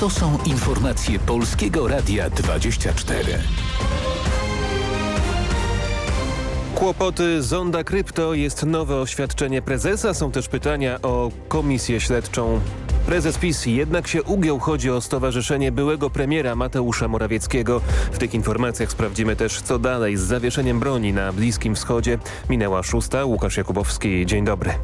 To są informacje Polskiego Radia 24. Kłopoty Zonda Krypto jest nowe oświadczenie prezesa. Są też pytania o komisję śledczą. Prezes PiS jednak się ugiął. Chodzi o stowarzyszenie byłego premiera Mateusza Morawieckiego. W tych informacjach sprawdzimy też co dalej z zawieszeniem broni na Bliskim Wschodzie. Minęła szósta. Łukasz Jakubowski. Dzień dobry.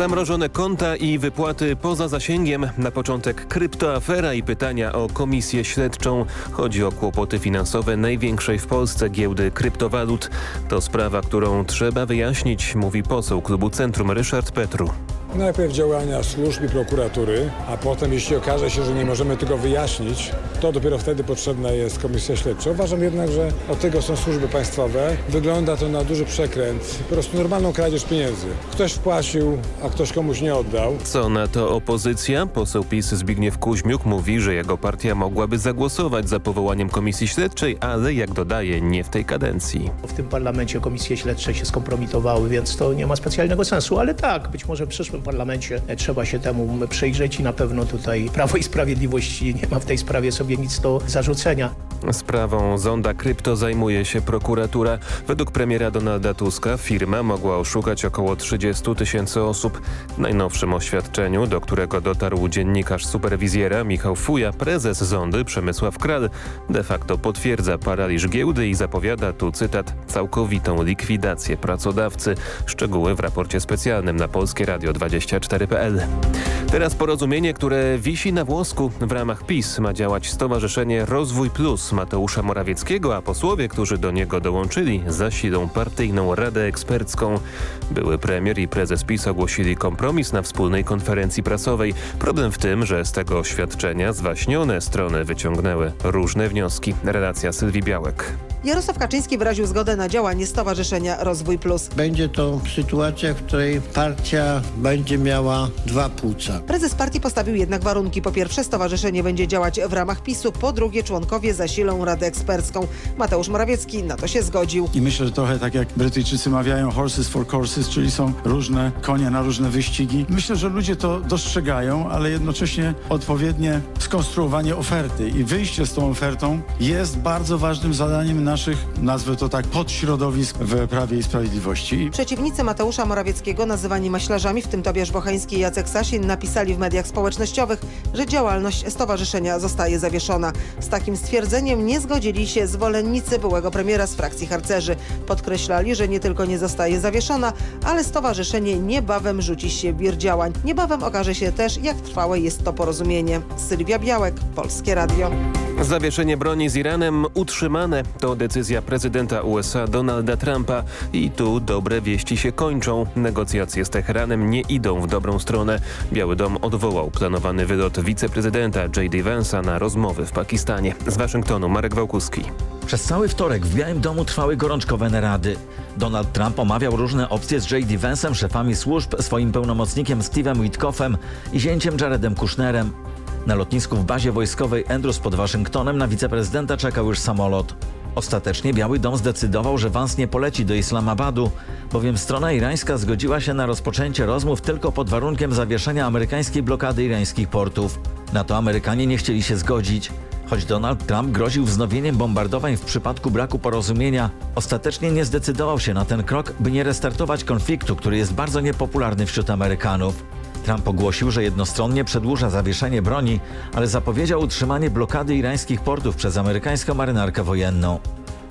Zamrożone konta i wypłaty poza zasięgiem. Na początek kryptoafera i pytania o komisję śledczą. Chodzi o kłopoty finansowe największej w Polsce giełdy kryptowalut. To sprawa, którą trzeba wyjaśnić, mówi poseł klubu Centrum Ryszard Petru. Najpierw działania służb i prokuratury, a potem jeśli okaże się, że nie możemy tego wyjaśnić, to dopiero wtedy potrzebna jest komisja śledcza. Uważam jednak, że od tego są służby państwowe. Wygląda to na duży przekręt, po prostu normalną kradzież pieniędzy. Ktoś wpłacił, a ktoś komuś nie oddał. Co na to opozycja? Poseł PiS Zbigniew Kuźmiuk mówi, że jego partia mogłaby zagłosować za powołaniem komisji śledczej, ale jak dodaje, nie w tej kadencji. W tym parlamencie komisje śledcze się skompromitowały, więc to nie ma specjalnego sensu, ale tak, być może w przyszłym parlamencie trzeba się temu przyjrzeć i na pewno tutaj Prawo i Sprawiedliwość nie ma w tej sprawie sobie nic do zarzucenia. Sprawą zonda krypto zajmuje się prokuratura. Według premiera Donalda Tuska firma mogła oszukać około 30 tysięcy osób. W najnowszym oświadczeniu, do którego dotarł dziennikarz superwizjera Michał Fuja, prezes zondy Przemysław Kral de facto potwierdza paraliż giełdy i zapowiada tu cytat całkowitą likwidację pracodawcy. Szczegóły w raporcie specjalnym na Polskie Radio 24.pl. Teraz porozumienie, które wisi na włosku. W ramach PiS ma działać Stowarzyszenie Rozwój Plus Mateusza Morawieckiego, a posłowie, którzy do niego dołączyli, zasilą partyjną Radę Ekspercką. Były premier i prezes PiS ogłosili kompromis na wspólnej konferencji prasowej. Problem w tym, że z tego oświadczenia zwaśnione strony wyciągnęły różne wnioski. Relacja Sylwii Białek. Jarosław Kaczyński wyraził zgodę na działanie Stowarzyszenia Rozwój Plus. Będzie to sytuacja, w której partia będzie miała dwa płuca. Prezes partii postawił jednak warunki. Po pierwsze, stowarzyszenie będzie działać w ramach PiSu, po drugie, członkowie zasilą Radę Ekspercką. Mateusz Morawiecki na to się zgodził. I myślę, że trochę tak jak Brytyjczycy mawiają horses for courses, czyli są różne konie na różne wyścigi. Myślę, że ludzie to dostrzegają, ale jednocześnie odpowiednie skonstruowanie oferty i wyjście z tą ofertą jest bardzo ważnym zadaniem naszych, nazwę to tak, podśrodowisk w Prawie i Sprawiedliwości. Przeciwnicy Mateusza Morawieckiego, nazywani maślarzami, w tym Tobiasz Bochański i Jacek Sasin, napisali w mediach społecznościowych, że działalność stowarzyszenia zostaje zawieszona. Z takim stwierdzeniem nie zgodzili się zwolennicy byłego premiera z frakcji harcerzy. Podkreślali, że nie tylko nie zostaje zawieszona, ale stowarzyszenie niebawem rzuci się w działań. Niebawem okaże się też, jak trwałe jest to porozumienie. Sylwia Białek, Polskie Radio. Zawieszenie broni z Iranem utrzymane to decyzja prezydenta USA Donalda Trumpa i tu dobre wieści się kończą. Negocjacje z Teheranem nie idą w dobrą stronę. Biały Dom odwołał planowany wylot wiceprezydenta J.D. Vance'a na rozmowy w Pakistanie. Z Waszyngtonu Marek Wałkuski. Przez cały wtorek w Białym Domu trwały gorączkowe narady. Donald Trump omawiał różne opcje z J.D. Vance'em, szefami służb, swoim pełnomocnikiem Steve'em Witkoffem i zięciem Jaredem Kushnerem. Na lotnisku w bazie wojskowej Andrews pod Waszyngtonem na wiceprezydenta czekał już samolot. Ostatecznie Biały Dom zdecydował, że Vance nie poleci do Islamabadu, bowiem strona irańska zgodziła się na rozpoczęcie rozmów tylko pod warunkiem zawieszenia amerykańskiej blokady irańskich portów. Na to Amerykanie nie chcieli się zgodzić. Choć Donald Trump groził wznowieniem bombardowań w przypadku braku porozumienia, ostatecznie nie zdecydował się na ten krok, by nie restartować konfliktu, który jest bardzo niepopularny wśród Amerykanów. Trump ogłosił, że jednostronnie przedłuża zawieszenie broni, ale zapowiedział utrzymanie blokady irańskich portów przez amerykańską marynarkę wojenną.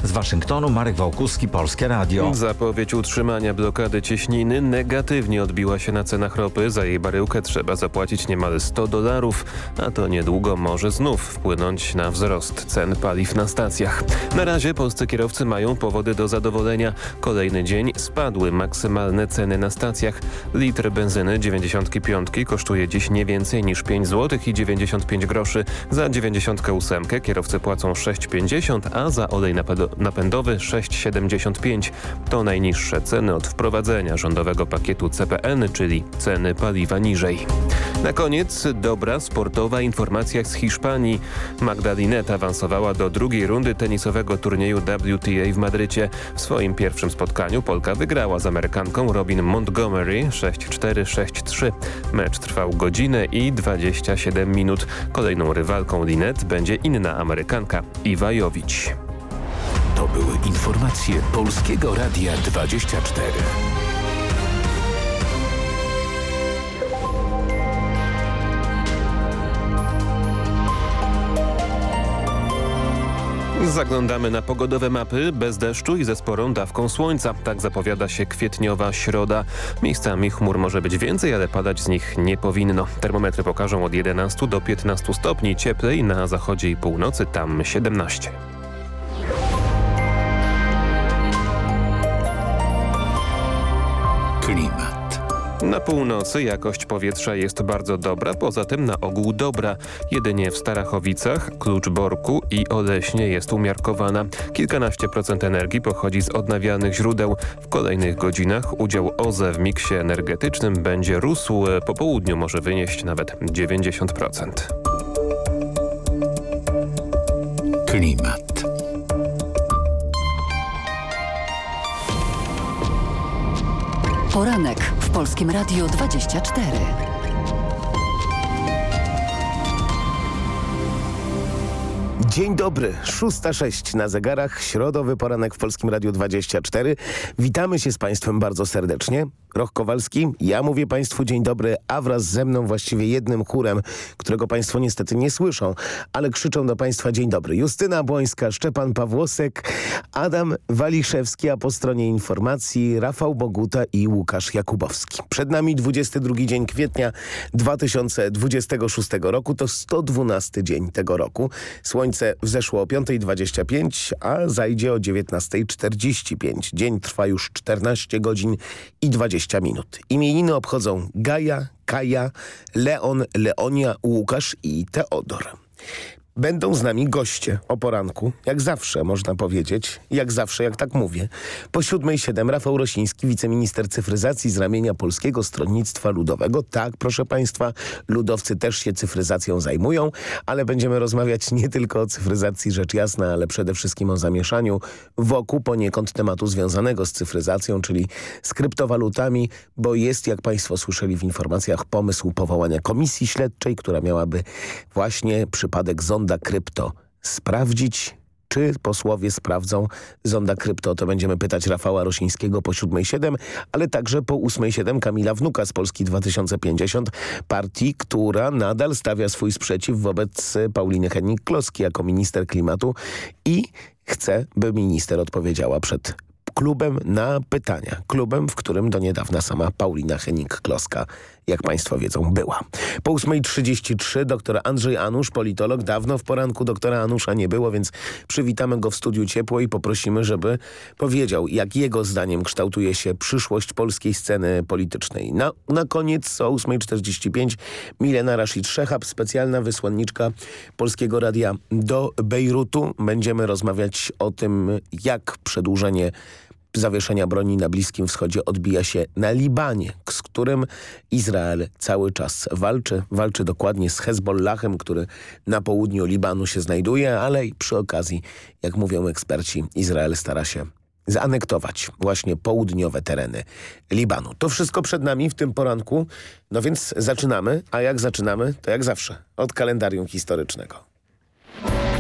Z Waszyngtonu Marek Wałkuski, Polskie Radio. Zapowiedź utrzymania blokady cieśniny negatywnie odbiła się na cenach ropy. Za jej baryłkę trzeba zapłacić niemal 100 dolarów, a to niedługo może znów wpłynąć na wzrost cen paliw na stacjach. Na razie polscy kierowcy mają powody do zadowolenia. Kolejny dzień spadły maksymalne ceny na stacjach. Litr benzyny 95 kosztuje dziś nie więcej niż 5 zł i 95 groszy. Za 98 kierowcy płacą 6,50, a za olej napędowy napędowy 6,75. To najniższe ceny od wprowadzenia rządowego pakietu CPN, czyli ceny paliwa niżej. Na koniec dobra sportowa informacja z Hiszpanii. Magdalinet awansowała do drugiej rundy tenisowego turnieju WTA w Madrycie. W swoim pierwszym spotkaniu Polka wygrała z Amerykanką Robin Montgomery 6-4-6-3. Mecz trwał godzinę i 27 minut. Kolejną rywalką Linet będzie inna Amerykanka Iwa Jowicz. To były informacje Polskiego Radia 24. Zaglądamy na pogodowe mapy bez deszczu i ze sporą dawką słońca. Tak zapowiada się kwietniowa środa. Miejscami chmur może być więcej, ale padać z nich nie powinno. Termometry pokażą od 11 do 15 stopni cieplej, na zachodzie i północy tam 17. Na północy jakość powietrza jest bardzo dobra, poza tym na ogół dobra. Jedynie w Starachowicach, Kluczborku i Oleśnie jest umiarkowana. Kilkanaście procent energii pochodzi z odnawialnych źródeł. W kolejnych godzinach udział OZE w miksie energetycznym będzie rósł. Po południu może wynieść nawet 90%. Klimat. Poranek w Polskim Radiu 24. Dzień dobry, 6.06 na zegarach, środowy poranek w Polskim Radiu 24. Witamy się z Państwem bardzo serdecznie. Roch Kowalski, ja mówię Państwu dzień dobry, a wraz ze mną właściwie jednym chórem, którego Państwo niestety nie słyszą, ale krzyczą do Państwa dzień dobry. Justyna Błońska, Szczepan Pawłosek, Adam Waliszewski, a po stronie informacji Rafał Boguta i Łukasz Jakubowski. Przed nami 22 dzień kwietnia 2026 roku, to 112 dzień tego roku. Słońce wzeszło o 5.25, a zajdzie o 19.45. Dzień trwa już 14 godzin i 20 minut. Imieniny obchodzą Gaja, Kaja, Leon, Leonia, Łukasz i Teodor. Będą z nami goście o poranku, jak zawsze można powiedzieć, jak zawsze, jak tak mówię. Po siódmej siedem Rafał Rosiński, wiceminister cyfryzacji z ramienia Polskiego Stronnictwa Ludowego. Tak, proszę Państwa, ludowcy też się cyfryzacją zajmują, ale będziemy rozmawiać nie tylko o cyfryzacji, rzecz jasna, ale przede wszystkim o zamieszaniu wokół poniekąd tematu związanego z cyfryzacją, czyli z kryptowalutami, bo jest, jak Państwo słyszeli w informacjach, pomysł powołania komisji śledczej, która miałaby właśnie przypadek zonda krypto sprawdzić, czy posłowie sprawdzą zonda krypto. To będziemy pytać Rafała Rosińskiego po 7.07, ale także po 8.07 Kamila Wnuka z Polski 2050, partii, która nadal stawia swój sprzeciw wobec Pauliny Henning-Kloski jako minister klimatu i chce, by minister odpowiedziała przed klubem na pytania. Klubem, w którym do niedawna sama Paulina Henik-Kloska, jak Państwo wiedzą, była. Po 8.33 doktor Andrzej Anusz, politolog. Dawno w poranku doktora Anusza nie było, więc przywitamy go w studiu ciepło i poprosimy, żeby powiedział, jak jego zdaniem kształtuje się przyszłość polskiej sceny politycznej. Na, na koniec o 8.45 Milena Rashid Szechab, specjalna wysłanniczka Polskiego Radia do Bejrutu. Będziemy rozmawiać o tym, jak przedłużenie zawieszenia broni na Bliskim Wschodzie odbija się na Libanie, z którym Izrael cały czas walczy. Walczy dokładnie z Hezbollahem, który na południu Libanu się znajduje, ale przy okazji, jak mówią eksperci, Izrael stara się zaanektować właśnie południowe tereny Libanu. To wszystko przed nami w tym poranku, no więc zaczynamy, a jak zaczynamy, to jak zawsze, od kalendarium historycznego.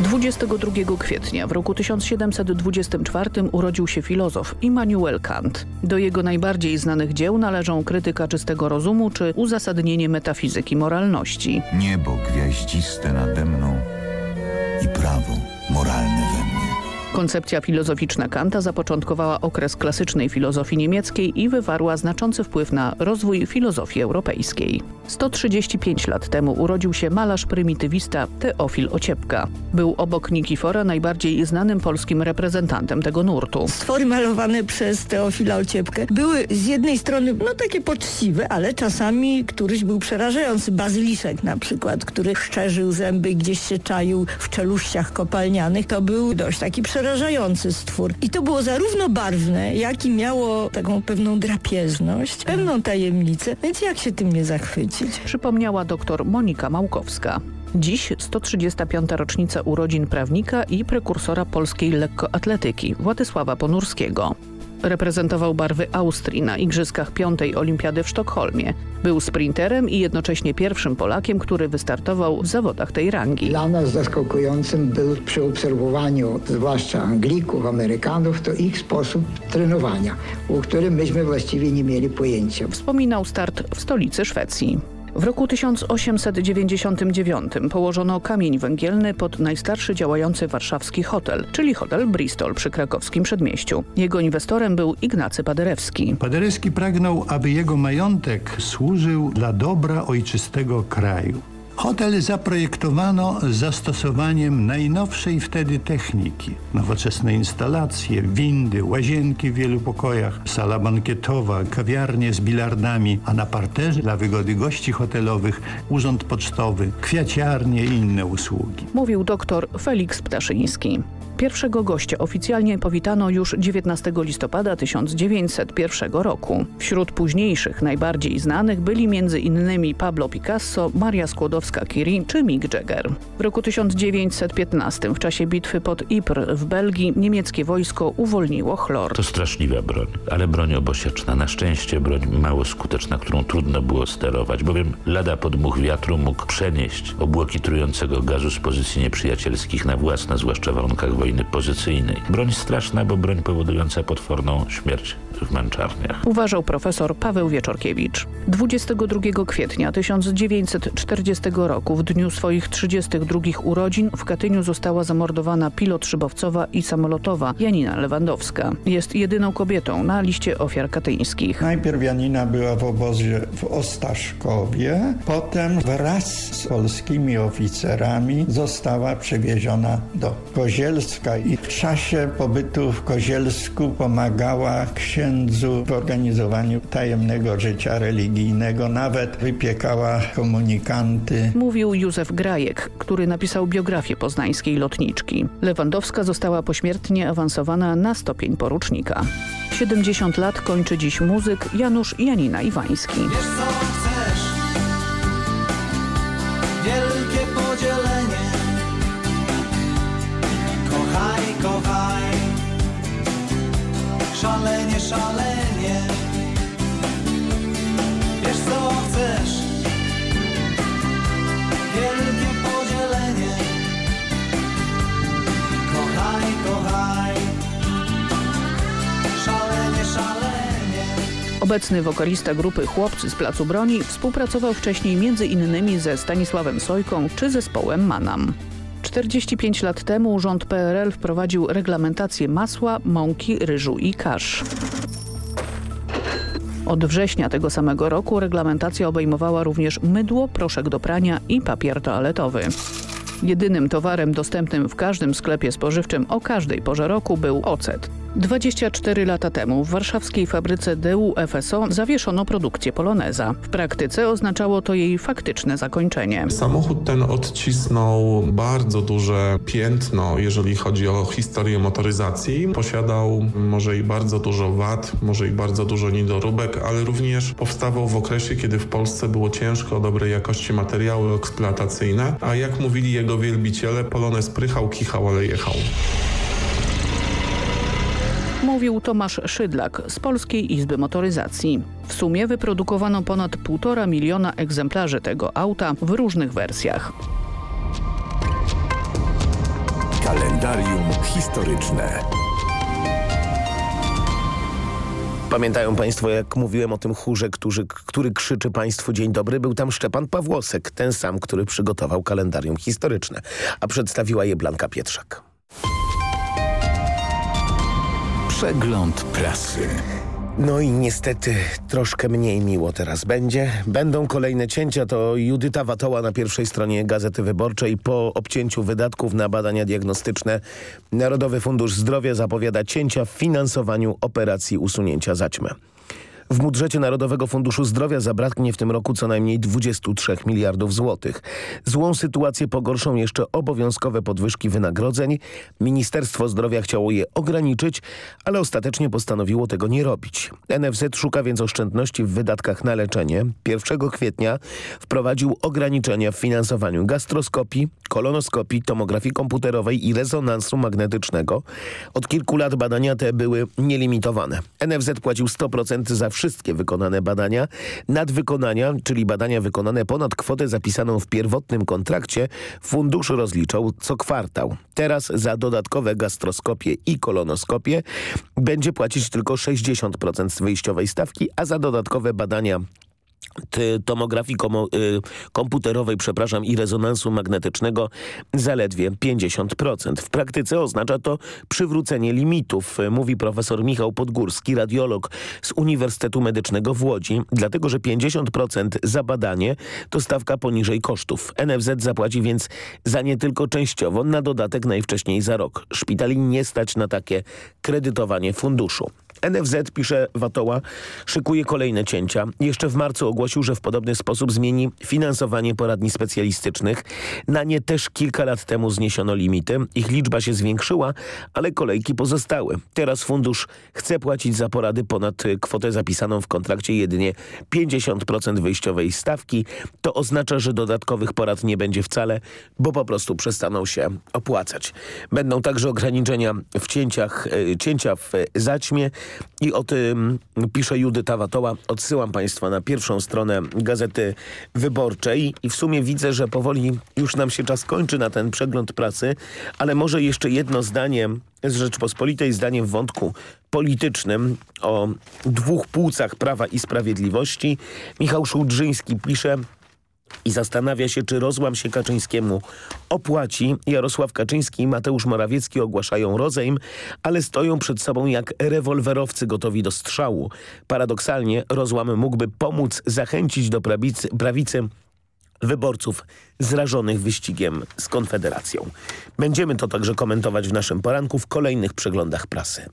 22 kwietnia w roku 1724 urodził się filozof Immanuel Kant. Do jego najbardziej znanych dzieł należą Krytyka czystego rozumu czy Uzasadnienie metafizyki moralności. Niebo gwiaździste nade mną Koncepcja filozoficzna Kanta zapoczątkowała okres klasycznej filozofii niemieckiej i wywarła znaczący wpływ na rozwój filozofii europejskiej. 135 lat temu urodził się malarz prymitywista Teofil Ociepka. Był obok Nikifora najbardziej znanym polskim reprezentantem tego nurtu. Stwory malowane przez Teofila Ociepkę były z jednej strony no takie poczciwe, ale czasami któryś był przerażający. Bazyliszek na przykład, który szczerzył zęby gdzieś się czaił w czeluściach kopalnianych. To był dość taki przerażający stwór. I to było zarówno barwne, jak i miało taką pewną drapieżność, pewną tajemnicę, więc jak się tym nie zachwycić? Przypomniała dr Monika Małkowska. Dziś 135. rocznica urodzin prawnika i prekursora polskiej lekkoatletyki Władysława Ponurskiego. Reprezentował barwy Austrii na Igrzyskach Piątej Olimpiady w Sztokholmie. Był sprinterem i jednocześnie pierwszym Polakiem, który wystartował w zawodach tej rangi. Dla nas zaskakującym był przy obserwowaniu zwłaszcza Anglików, Amerykanów, to ich sposób trenowania, o którym myśmy właściwie nie mieli pojęcia. Wspominał start w stolicy Szwecji. W roku 1899 położono kamień węgielny pod najstarszy działający warszawski hotel, czyli hotel Bristol przy krakowskim przedmieściu. Jego inwestorem był Ignacy Paderewski. Paderewski pragnął, aby jego majątek służył dla dobra ojczystego kraju. Hotel zaprojektowano z zastosowaniem najnowszej wtedy techniki. Nowoczesne instalacje, windy, łazienki w wielu pokojach, sala bankietowa, kawiarnie z bilardami, a na parterze dla wygody gości hotelowych urząd pocztowy, kwiaciarnie i inne usługi. Mówił dr Felix Ptaszyński. Pierwszego gościa oficjalnie powitano już 19 listopada 1901 roku. Wśród późniejszych, najbardziej znanych byli m.in. Pablo Picasso, Maria Skłodowska-Curie czy Mick Jagger. W roku 1915 w czasie bitwy pod Ypres w Belgii niemieckie wojsko uwolniło chlor. To straszliwa broń, ale broń obosieczna. Na szczęście broń mało skuteczna, którą trudno było sterować, bowiem lada podmuch wiatru mógł przenieść obłoki trującego gazu z pozycji nieprzyjacielskich na własne, zwłaszcza w warunkach wojny pozycyjnej. Broń straszna, bo broń powodująca potworną śmierć w męczarniach. Uważał profesor Paweł Wieczorkiewicz. 22 kwietnia 1940 roku, w dniu swoich 32 urodzin, w Katyniu została zamordowana pilot szybowcowa i samolotowa Janina Lewandowska. Jest jedyną kobietą na liście ofiar katyńskich. Najpierw Janina była w obozie w Ostaszkowie, potem wraz z polskimi oficerami została przewieziona do Kozielska i w czasie pobytu w Kozielsku pomagała księdzu w organizowaniu tajemnego życia religijnego, nawet wypiekała komunikanty. Mówił Józef Grajek, który napisał biografię poznańskiej lotniczki. Lewandowska została pośmiertnie awansowana na stopień porucznika. 70 lat kończy dziś muzyk Janusz Janina Iwański. Wiesz co chcesz? Wielkie podzielenie Kochaj, kochaj Szalenie, szalenie Wiesz co chcesz? Wielkie podzielenie Kochaj, kochaj Szalenie, szalenie Obecny wokalista grupy Chłopcy z Placu Broni współpracował wcześniej m.in. ze Stanisławem Sojką czy zespołem Manam. 45 lat temu rząd PRL wprowadził reglamentację masła, mąki, ryżu i kasz. Od września tego samego roku reglamentacja obejmowała również mydło, proszek do prania i papier toaletowy. Jedynym towarem dostępnym w każdym sklepie spożywczym o każdej porze roku był ocet. 24 lata temu w warszawskiej fabryce DU FSO zawieszono produkcję poloneza. W praktyce oznaczało to jej faktyczne zakończenie. Samochód ten odcisnął bardzo duże piętno, jeżeli chodzi o historię motoryzacji. Posiadał może i bardzo dużo wad, może i bardzo dużo niedoróbek, ale również powstawał w okresie, kiedy w Polsce było ciężko o dobrej jakości materiały eksploatacyjne, a jak mówili jego wielbiciele, polonez prychał, kichał, ale jechał. Mówił Tomasz Szydlak z Polskiej Izby Motoryzacji. W sumie wyprodukowano ponad 1,5 miliona egzemplarzy tego auta w różnych wersjach. Kalendarium historyczne. Pamiętają Państwo, jak mówiłem o tym chórze, który, który krzyczy Państwu dzień dobry? Był tam Szczepan Pawłosek, ten sam, który przygotował kalendarium historyczne, a przedstawiła je Blanka Pietrzak. Przegląd prasy. No i niestety troszkę mniej miło teraz będzie. Będą kolejne cięcia, to Judyta Watoła na pierwszej stronie Gazety Wyborczej. Po obcięciu wydatków na badania diagnostyczne Narodowy Fundusz Zdrowia zapowiada cięcia w finansowaniu operacji usunięcia zaćmy. W budżecie Narodowego Funduszu Zdrowia zabraknie w tym roku co najmniej 23 miliardów złotych. Złą sytuację pogorszą jeszcze obowiązkowe podwyżki wynagrodzeń. Ministerstwo Zdrowia chciało je ograniczyć, ale ostatecznie postanowiło tego nie robić. NFZ szuka więc oszczędności w wydatkach na leczenie. 1 kwietnia wprowadził ograniczenia w finansowaniu gastroskopii, kolonoskopii, tomografii komputerowej i rezonansu magnetycznego. Od kilku lat badania te były nielimitowane. NFZ płacił 100% za wszystkie wykonane badania. Nadwykonania, czyli badania wykonane ponad kwotę zapisaną w pierwotnym kontrakcie, fundusz rozliczał co kwartał. Teraz za dodatkowe gastroskopie i kolonoskopie będzie płacić tylko 60% z wyjściowej stawki, a za dodatkowe badania tomografii y, komputerowej, przepraszam, i rezonansu magnetycznego zaledwie 50%. W praktyce oznacza to przywrócenie limitów, mówi profesor Michał Podgórski, radiolog z Uniwersytetu Medycznego w Łodzi, dlatego że 50% za badanie to stawka poniżej kosztów. NFZ zapłaci więc za nie tylko częściowo, na dodatek najwcześniej za rok. Szpitali nie stać na takie kredytowanie funduszu. NFZ, pisze Watoła, szykuje kolejne cięcia. Jeszcze w marcu ogłosił, że w podobny sposób zmieni finansowanie poradni specjalistycznych. Na nie też kilka lat temu zniesiono limity. Ich liczba się zwiększyła, ale kolejki pozostały. Teraz fundusz chce płacić za porady ponad kwotę zapisaną w kontrakcie jedynie 50% wyjściowej stawki. To oznacza, że dodatkowych porad nie będzie wcale, bo po prostu przestaną się opłacać. Będą także ograniczenia w cięciach, cięcia w zaćmie. I o tym pisze Judyta Watoła. Odsyłam Państwa na pierwszą stronę Gazety Wyborczej i w sumie widzę, że powoli już nam się czas kończy na ten przegląd pracy, ale może jeszcze jedno zdanie z Rzeczpospolitej, zdanie w wątku politycznym o dwóch płucach Prawa i Sprawiedliwości. Michał Szułdrzyński pisze i zastanawia się, czy rozłam się Kaczyńskiemu opłaci. Jarosław Kaczyński i Mateusz Morawiecki ogłaszają rozejm, ale stoją przed sobą jak rewolwerowcy gotowi do strzału. Paradoksalnie rozłam mógłby pomóc zachęcić do prawicy, prawicy wyborców zrażonych wyścigiem z Konfederacją. Będziemy to także komentować w naszym poranku w kolejnych przeglądach prasy.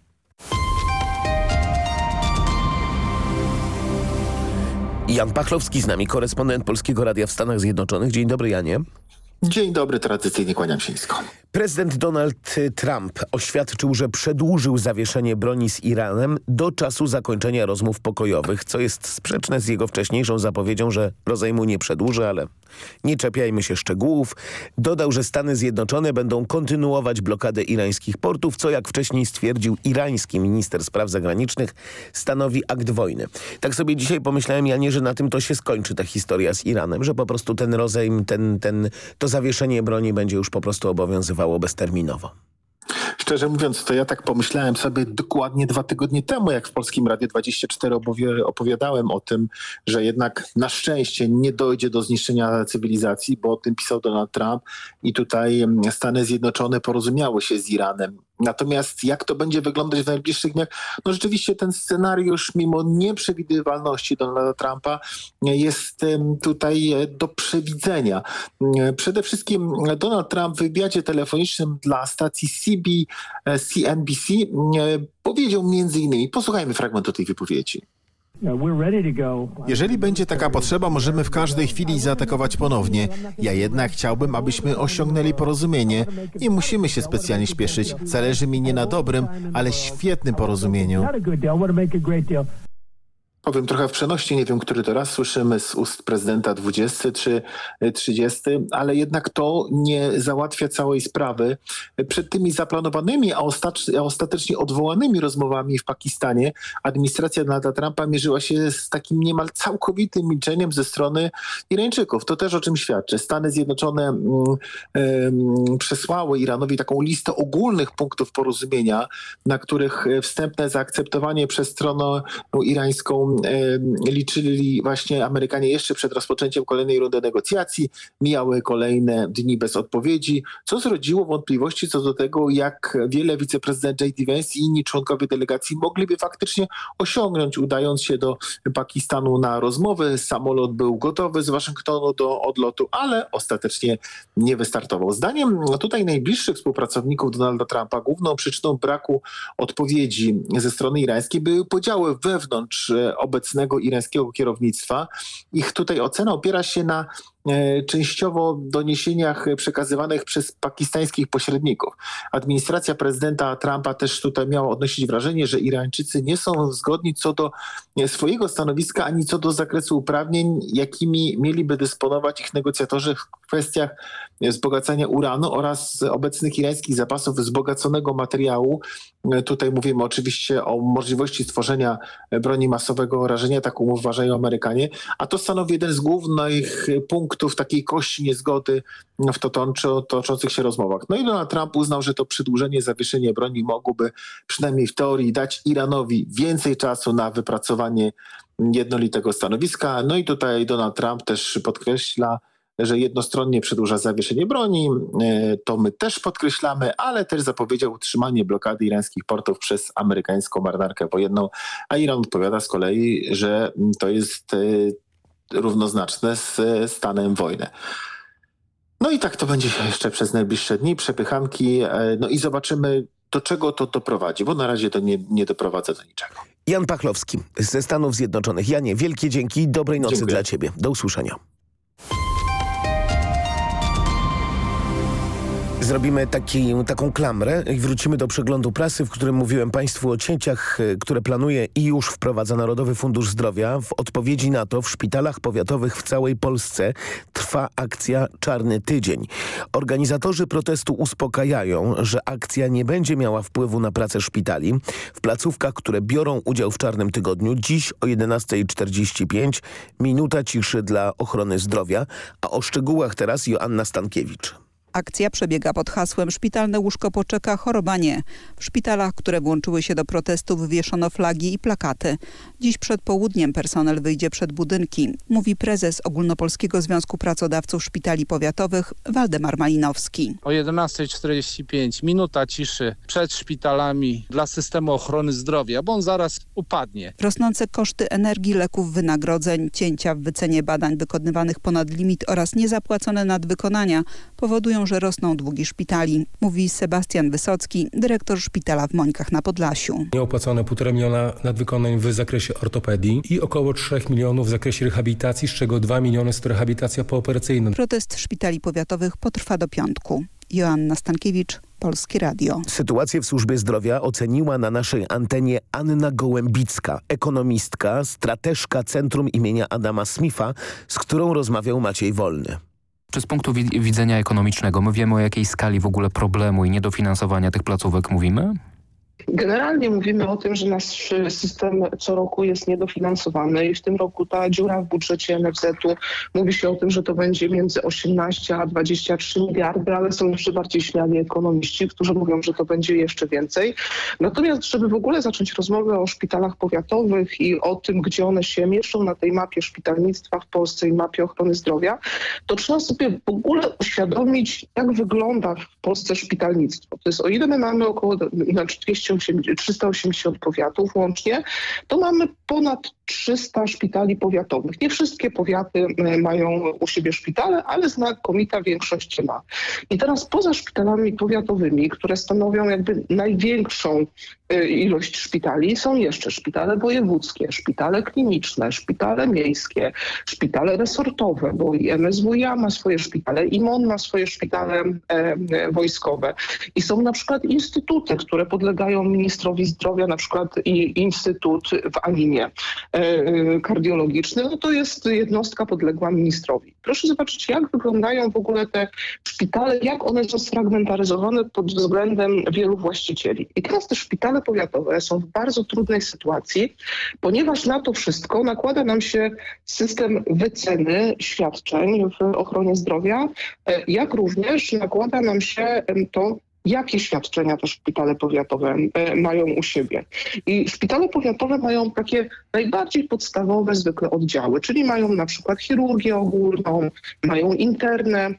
Jan Pachlowski z nami, korespondent Polskiego Radia w Stanach Zjednoczonych. Dzień dobry, Janie. Dzień dobry, tradycyjnie kłaniam się nisko. Prezydent Donald Trump oświadczył, że przedłużył zawieszenie broni z Iranem do czasu zakończenia rozmów pokojowych, co jest sprzeczne z jego wcześniejszą zapowiedzią, że rozejmu nie przedłuży, ale nie czepiajmy się szczegółów. Dodał, że Stany Zjednoczone będą kontynuować blokadę irańskich portów, co jak wcześniej stwierdził irański minister spraw zagranicznych stanowi akt wojny. Tak sobie dzisiaj pomyślałem, Janie, że na tym to się skończy ta historia z Iranem, że po prostu ten rozejm, ten, ten, to zawieszenie broni będzie już po prostu obowiązywało bezterminowo. Szczerze mówiąc, to ja tak pomyślałem sobie dokładnie dwa tygodnie temu, jak w Polskim Radiu 24 opowiadałem o tym, że jednak na szczęście nie dojdzie do zniszczenia cywilizacji, bo o tym pisał Donald Trump i tutaj Stany Zjednoczone porozumiały się z Iranem. Natomiast jak to będzie wyglądać w najbliższych dniach? No rzeczywiście ten scenariusz, mimo nieprzewidywalności Donalda Trumpa, jest tutaj do przewidzenia. Przede wszystkim Donald Trump w wywiadzie telefonicznym dla stacji CB, CNBC powiedział między innymi, posłuchajmy fragmentu tej wypowiedzi. Jeżeli będzie taka potrzeba, możemy w każdej chwili zaatakować ponownie. Ja jednak chciałbym, abyśmy osiągnęli porozumienie. Nie musimy się specjalnie śpieszyć. Zależy mi nie na dobrym, ale świetnym porozumieniu. Powiem trochę w przenośni, nie wiem, który to raz słyszymy z ust prezydenta 20 czy 30, ale jednak to nie załatwia całej sprawy. Przed tymi zaplanowanymi, a ostatecznie odwołanymi rozmowami w Pakistanie administracja Donalda Trumpa mierzyła się z takim niemal całkowitym milczeniem ze strony Irańczyków. To też o czym świadczy. Stany Zjednoczone mm, przesłały Iranowi taką listę ogólnych punktów porozumienia, na których wstępne zaakceptowanie przez stronę irańską e, liczyli właśnie Amerykanie jeszcze przed rozpoczęciem kolejnej rundy negocjacji. Mijały kolejne dni bez odpowiedzi, co zrodziło wątpliwości co do tego, jak wiele wiceprezydent J.D. Vance i inni członkowie delegacji mogliby faktycznie osiągnąć, udając się do Pakistanu na rozmowy. Samolot był gotowy z Waszyngtonu do odlotu, ale ostatecznie nie wystartował. Zdaniem tutaj najbliższych współpracowników Donalda Trumpa główną przyczyną braku odpowiedzi ze strony irańskiej były podziały wewnątrz e, obecnego irańskiego kierownictwa. Ich tutaj ocena opiera się na e, częściowo doniesieniach przekazywanych przez pakistańskich pośredników. Administracja prezydenta Trumpa też tutaj miała odnosić wrażenie, że Irańczycy nie są zgodni co do e, swojego stanowiska ani co do zakresu uprawnień, jakimi mieliby dysponować ich negocjatorzy w kwestiach wzbogacania uranu oraz obecnych irańskich zapasów wzbogaconego materiału. Tutaj mówimy oczywiście o możliwości stworzenia broni masowego rażenia, tak uważają Amerykanie, a to stanowi jeden z głównych punktów takiej kości niezgody w toczących się rozmowach. No i Donald Trump uznał, że to przedłużenie, zawieszenie broni mogłoby przynajmniej w teorii dać Iranowi więcej czasu na wypracowanie jednolitego stanowiska. No i tutaj Donald Trump też podkreśla, że jednostronnie przedłuża zawieszenie broni. E, to my też podkreślamy, ale też zapowiedział utrzymanie blokady irańskich portów przez amerykańską marynarkę wojenną, a Iran odpowiada z kolei, że to jest e, równoznaczne z stanem wojny. No i tak to będzie jeszcze przez najbliższe dni, przepychanki, e, no i zobaczymy, do czego to doprowadzi, bo na razie to nie, nie doprowadza do niczego. Jan Pachlowski ze Stanów Zjednoczonych. Janie, wielkie dzięki, dobrej nocy Dziękuję. dla Ciebie. Do usłyszenia. Zrobimy taki, taką klamrę i wrócimy do przeglądu prasy, w którym mówiłem Państwu o cięciach, e, które planuje i już wprowadza Narodowy Fundusz Zdrowia. W odpowiedzi na to w szpitalach powiatowych w całej Polsce trwa akcja Czarny Tydzień. Organizatorzy protestu uspokajają, że akcja nie będzie miała wpływu na pracę szpitali. W placówkach, które biorą udział w Czarnym Tygodniu dziś o 11.45 minuta ciszy dla ochrony zdrowia, a o szczegółach teraz Joanna Stankiewicz. Akcja przebiega pod hasłem Szpitalne łóżko poczeka, choroba nie. W szpitalach, które włączyły się do protestów wywieszono flagi i plakaty. Dziś przed południem personel wyjdzie przed budynki, mówi prezes Ogólnopolskiego Związku Pracodawców Szpitali Powiatowych Waldemar Malinowski. O 11.45 minuta ciszy przed szpitalami dla systemu ochrony zdrowia, bo on zaraz upadnie. Rosnące koszty energii, leków, wynagrodzeń, cięcia w wycenie badań wykonywanych ponad limit oraz niezapłacone nadwykonania powodują, że rosną długi szpitali, mówi Sebastian Wysocki, dyrektor szpitala w Mońkach na Podlasiu. Nieopłacone 1,5 miliona nadwykonań w zakresie ortopedii i około 3 milionów w zakresie rehabilitacji, z czego 2 miliony jest to rehabilitacja pooperacyjna. Protest szpitali powiatowych potrwa do piątku. Joanna Stankiewicz, Polskie Radio. Sytuację w służbie zdrowia oceniła na naszej antenie Anna Gołębicka, ekonomistka, strateżka Centrum imienia Adama Smitha, z którą rozmawiał Maciej Wolny. Czy z punktu wi widzenia ekonomicznego my wiemy o jakiej skali w ogóle problemu i niedofinansowania tych placówek mówimy? Generalnie mówimy o tym, że nasz system co roku jest niedofinansowany i w tym roku ta dziura w budżecie NFZ-u mówi się o tym, że to będzie między 18 a 23 miliardy, ale są jeszcze bardziej śmiali ekonomiści, którzy mówią, że to będzie jeszcze więcej. Natomiast, żeby w ogóle zacząć rozmowę o szpitalach powiatowych i o tym, gdzie one się mieszczą na tej mapie szpitalnictwa w Polsce i mapie ochrony zdrowia, to trzeba sobie w ogóle uświadomić, jak wygląda w Polsce szpitalnictwo. To jest o ile my mamy około znaczy 280, 380 powiatów łącznie, to mamy ponad 300 szpitali powiatowych. Nie wszystkie powiaty mają u siebie szpitale, ale znakomita większość ma. I teraz poza szpitalami powiatowymi, które stanowią jakby największą ilość szpitali, są jeszcze szpitale wojewódzkie, szpitale kliniczne, szpitale miejskie, szpitale resortowe, bo i MSWiA ma swoje szpitale, IMON ma swoje szpitale e, e, wojskowe. I są na przykład instytuty, które podlegają ministrowi zdrowia, na przykład Instytut w Animie e, kardiologiczny, no to jest jednostka podległa ministrowi. Proszę zobaczyć, jak wyglądają w ogóle te szpitale, jak one są sfragmentaryzowane pod względem wielu właścicieli. I teraz te szpitale powiatowe są w bardzo trudnej sytuacji, ponieważ na to wszystko nakłada nam się system wyceny świadczeń w ochronie zdrowia, e, jak również nakłada nam się to jakie świadczenia te szpitale powiatowe mają u siebie. I szpitale powiatowe mają takie najbardziej podstawowe zwykle oddziały, czyli mają na przykład chirurgię ogólną, mają internę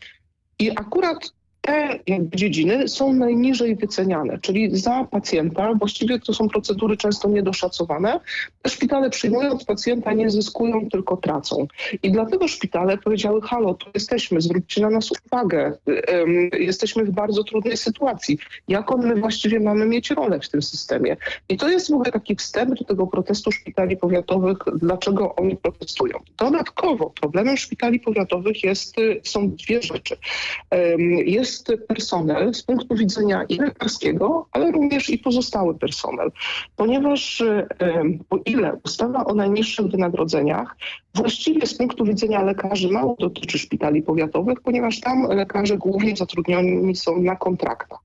i akurat te jakby dziedziny są najniżej wyceniane, czyli za pacjenta, właściwie to są procedury często niedoszacowane, te szpitale przyjmując pacjenta nie zyskują, tylko tracą. I dlatego szpitale powiedziały, halo, tu jesteśmy, zwróćcie na nas uwagę, jesteśmy w bardzo trudnej sytuacji. Jaką my właściwie mamy mieć rolę w tym systemie? I to jest w ogóle taki wstęp do tego protestu szpitali powiatowych, dlaczego oni protestują. Dodatkowo problemem szpitali powiatowych jest, y, są dwie rzeczy. Ym, Jest personel z punktu widzenia i lekarskiego, ale również i pozostały personel. Ponieważ ym, o ile ustawa o najniższych wynagrodzeniach właściwie z punktu widzenia lekarzy mało dotyczy szpitali powiatowych, ponieważ tam lekarze głównie zatrudnioni są na kontraktach.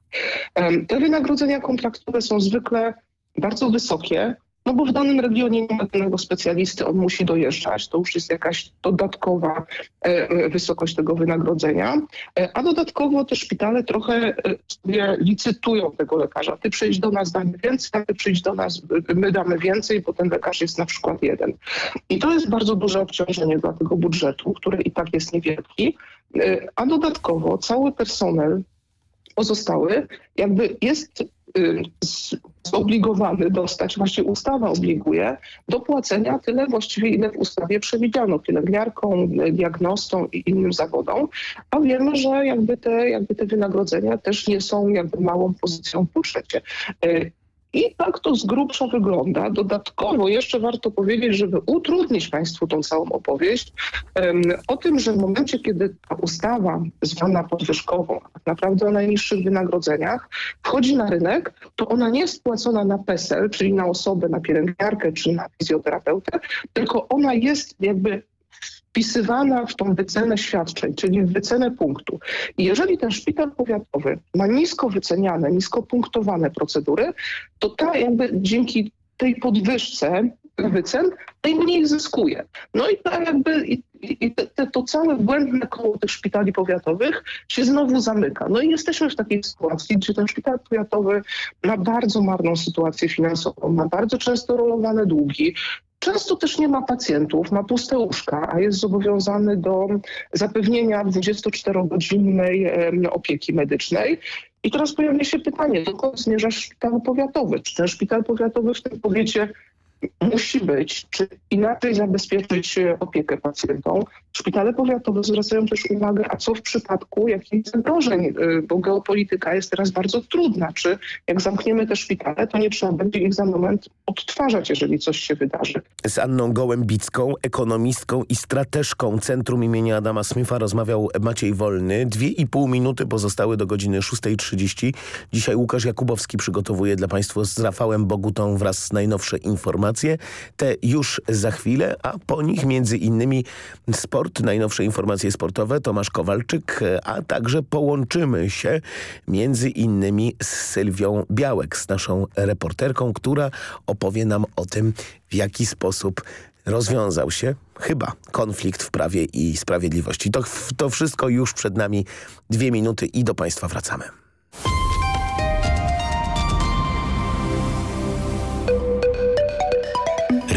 Te wynagrodzenia kontraktowe są zwykle bardzo wysokie, no bo w danym regionie nie ma danego specjalisty, on musi dojeżdżać. To już jest jakaś dodatkowa e, e, wysokość tego wynagrodzenia. E, A dodatkowo te szpitale trochę sobie licytują tego lekarza. Ty przyjdź do nas, damy więcej, a ty przyjdź do nas, my damy więcej, bo ten lekarz jest na przykład jeden. I to jest bardzo duże obciążenie dla tego budżetu, który i tak jest niewielki. A dodatkowo cały personel pozostały jakby jest y, zobligowany dostać, właśnie ustawa obliguje do płacenia tyle właściwie, ile w ustawie przewidziano pielęgniarkom, y, diagnostom i innym zawodom, a wiemy, że jakby te, jakby te wynagrodzenia też nie są jakby małą pozycją w budżecie. I tak to z grubsza wygląda. Dodatkowo jeszcze warto powiedzieć, żeby utrudnić Państwu tą całą opowieść, o tym, że w momencie, kiedy ta ustawa zwana podwyżkową, tak naprawdę o najniższych wynagrodzeniach, wchodzi na rynek, to ona nie jest płacona na PESEL, czyli na osobę, na pielęgniarkę czy na fizjoterapeutę, tylko ona jest jakby wpisywana w tą wycenę świadczeń, czyli w wycenę punktu. I jeżeli ten szpital powiatowy ma nisko wyceniane, nisko punktowane procedury, to ta jakby dzięki tej podwyżce wycen najmniej zyskuje. No i ta jakby i, i te, to całe błędne koło tych szpitali powiatowych się znowu zamyka. No i jesteśmy w takiej sytuacji, gdzie ten szpital powiatowy ma bardzo marną sytuację finansową, ma bardzo często rolowane długi, Często też nie ma pacjentów, ma puste łóżka, a jest zobowiązany do zapewnienia 24-godzinnej em, opieki medycznej. I teraz pojawia się pytanie, dokąd zmierza szpital powiatowy? Czy ten szpital powiatowy w tym powiecie musi być, czy inaczej zabezpieczyć e, opiekę pacjentom. Szpitale powiatowe zwracają też uwagę, a co w przypadku jakichś zagrożeń, e, bo geopolityka jest teraz bardzo trudna. Czy jak zamkniemy te szpitale, to nie trzeba będzie ich za moment odtwarzać, jeżeli coś się wydarzy. Z Anną Gołębicką, ekonomistką i strateżką Centrum imienia Adama Smitha rozmawiał Maciej Wolny. Dwie i pół minuty pozostały do godziny 6.30. Dzisiaj Łukasz Jakubowski przygotowuje dla Państwa z Rafałem Bogutą wraz najnowsze informacje. Te już za chwilę, a po nich między innymi sport, najnowsze informacje sportowe, Tomasz Kowalczyk, a także połączymy się między innymi z Sylwią Białek, z naszą reporterką, która opowie nam o tym, w jaki sposób rozwiązał się chyba konflikt w Prawie i Sprawiedliwości. To, to wszystko już przed nami dwie minuty i do Państwa wracamy.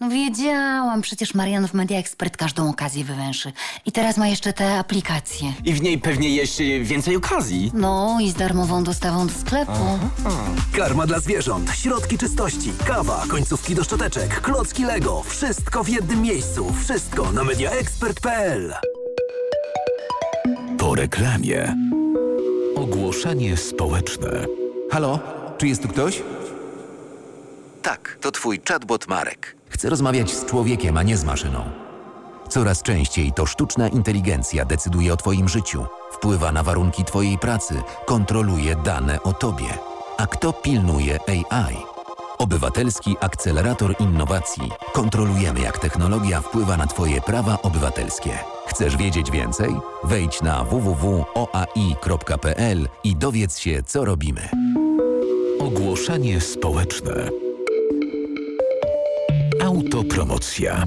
No wiedziałam, przecież Marian w Media Expert każdą okazję wywęszy. I teraz ma jeszcze te aplikacje. I w niej pewnie jeszcze więcej okazji. No i z darmową dostawą do sklepu. Karma dla zwierząt, środki czystości, kawa, końcówki do szczoteczek, klocki Lego. Wszystko w jednym miejscu. Wszystko na mediaexpert.pl Po reklamie. Ogłoszenie społeczne. Halo, czy jest tu ktoś? Tak, to twój chatbot Marek. Chcę rozmawiać z człowiekiem, a nie z maszyną. Coraz częściej to sztuczna inteligencja decyduje o twoim życiu, wpływa na warunki twojej pracy, kontroluje dane o tobie. A kto pilnuje AI? Obywatelski Akcelerator Innowacji. Kontrolujemy, jak technologia wpływa na Twoje prawa obywatelskie. Chcesz wiedzieć więcej? Wejdź na www.oai.pl i dowiedz się, co robimy. Ogłoszenie społeczne. Autopromocja.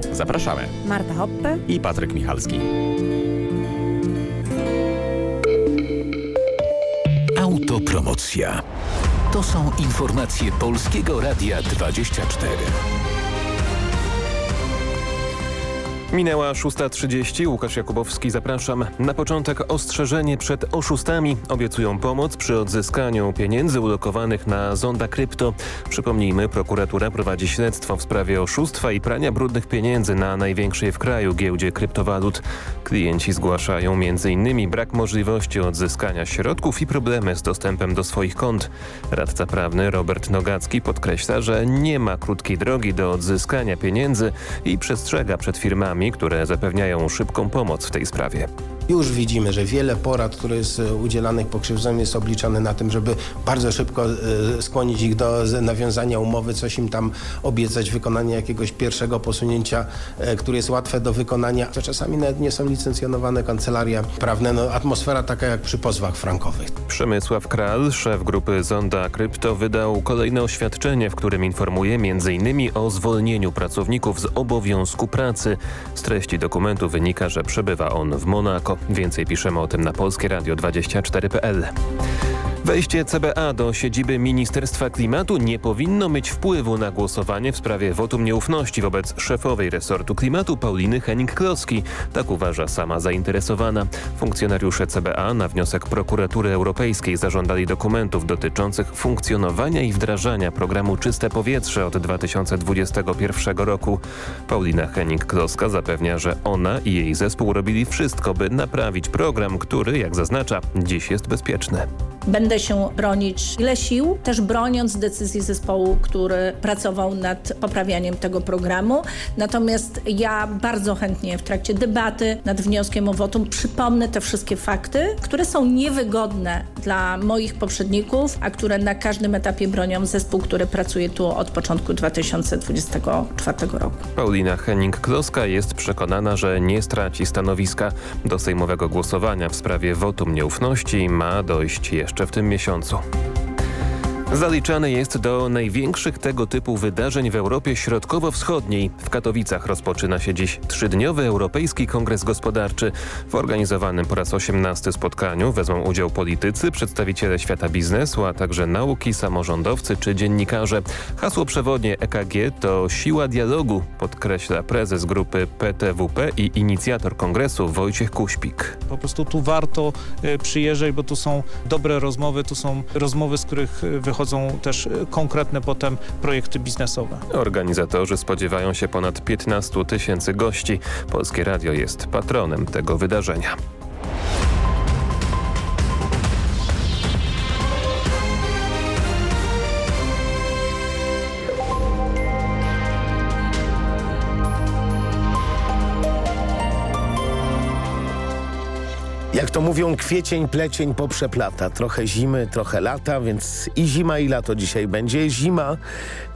Zapraszamy. Marta Hoppe i Patryk Michalski. Autopromocja. To są informacje Polskiego Radia 24. Minęła 6.30. Łukasz Jakubowski, zapraszam. Na początek ostrzeżenie przed oszustami. Obiecują pomoc przy odzyskaniu pieniędzy ulokowanych na zonda krypto. Przypomnijmy, prokuratura prowadzi śledztwo w sprawie oszustwa i prania brudnych pieniędzy na największej w kraju giełdzie kryptowalut. Klienci zgłaszają m.in. brak możliwości odzyskania środków i problemy z dostępem do swoich kont. Radca prawny Robert Nogacki podkreśla, że nie ma krótkiej drogi do odzyskania pieniędzy i przestrzega przed firmami, które zapewniają szybką pomoc w tej sprawie. Już widzimy, że wiele porad, które jest e, udzielanych pokrzywdzonym jest obliczane na tym, żeby bardzo szybko e, skłonić ich do nawiązania umowy, coś im tam obiecać, wykonanie jakiegoś pierwszego posunięcia, e, które jest łatwe do wykonania. To czasami nawet nie są licencjonowane kancelaria prawne. No, atmosfera taka jak przy pozwach frankowych. Przemysław Kral, szef grupy Zonda Krypto wydał kolejne oświadczenie, w którym informuje m.in. o zwolnieniu pracowników z obowiązku pracy. Z treści dokumentu wynika, że przebywa on w Monako. Więcej piszemy o tym na polskieradio24.pl. Wejście CBA do siedziby Ministerstwa Klimatu nie powinno mieć wpływu na głosowanie w sprawie wotum nieufności wobec szefowej resortu klimatu Pauliny Henning-Kloski. Tak uważa sama zainteresowana. Funkcjonariusze CBA na wniosek prokuratury europejskiej zażądali dokumentów dotyczących funkcjonowania i wdrażania programu Czyste Powietrze od 2021 roku. Paulina Henning-Kloska zapewnia, że ona i jej zespół robili wszystko, by naprawić program, który, jak zaznacza, dziś jest bezpieczny. Będę się bronić ile sił, też broniąc decyzji zespołu, który pracował nad poprawianiem tego programu. Natomiast ja bardzo chętnie w trakcie debaty nad wnioskiem o wotum przypomnę te wszystkie fakty, które są niewygodne dla moich poprzedników, a które na każdym etapie bronią zespół, który pracuje tu od początku 2024 roku. Paulina Henning-Kloska jest przekonana, że nie straci stanowiska. Do sejmowego głosowania w sprawie wotum nieufności ma dojść jeszcze jeszcze w tym miesiącu. Zaliczany jest do największych tego typu wydarzeń w Europie Środkowo-Wschodniej. W Katowicach rozpoczyna się dziś trzydniowy Europejski Kongres Gospodarczy. W organizowanym po raz 18 spotkaniu wezmą udział politycy, przedstawiciele świata biznesu, a także nauki, samorządowcy czy dziennikarze. Hasło przewodnie EKG to siła dialogu, podkreśla prezes grupy PTWP i inicjator kongresu Wojciech Kuśpik. Po prostu tu warto y, przyjeżdżać, bo tu są dobre rozmowy, tu są rozmowy, z których y, wychodzą wychodzą też e, konkretne potem projekty biznesowe. Organizatorzy spodziewają się ponad 15 tysięcy gości. Polskie Radio jest patronem tego wydarzenia. To mówią, kwiecień, plecień poprzeplata. Trochę zimy, trochę lata, więc i zima, i lato dzisiaj będzie. Zima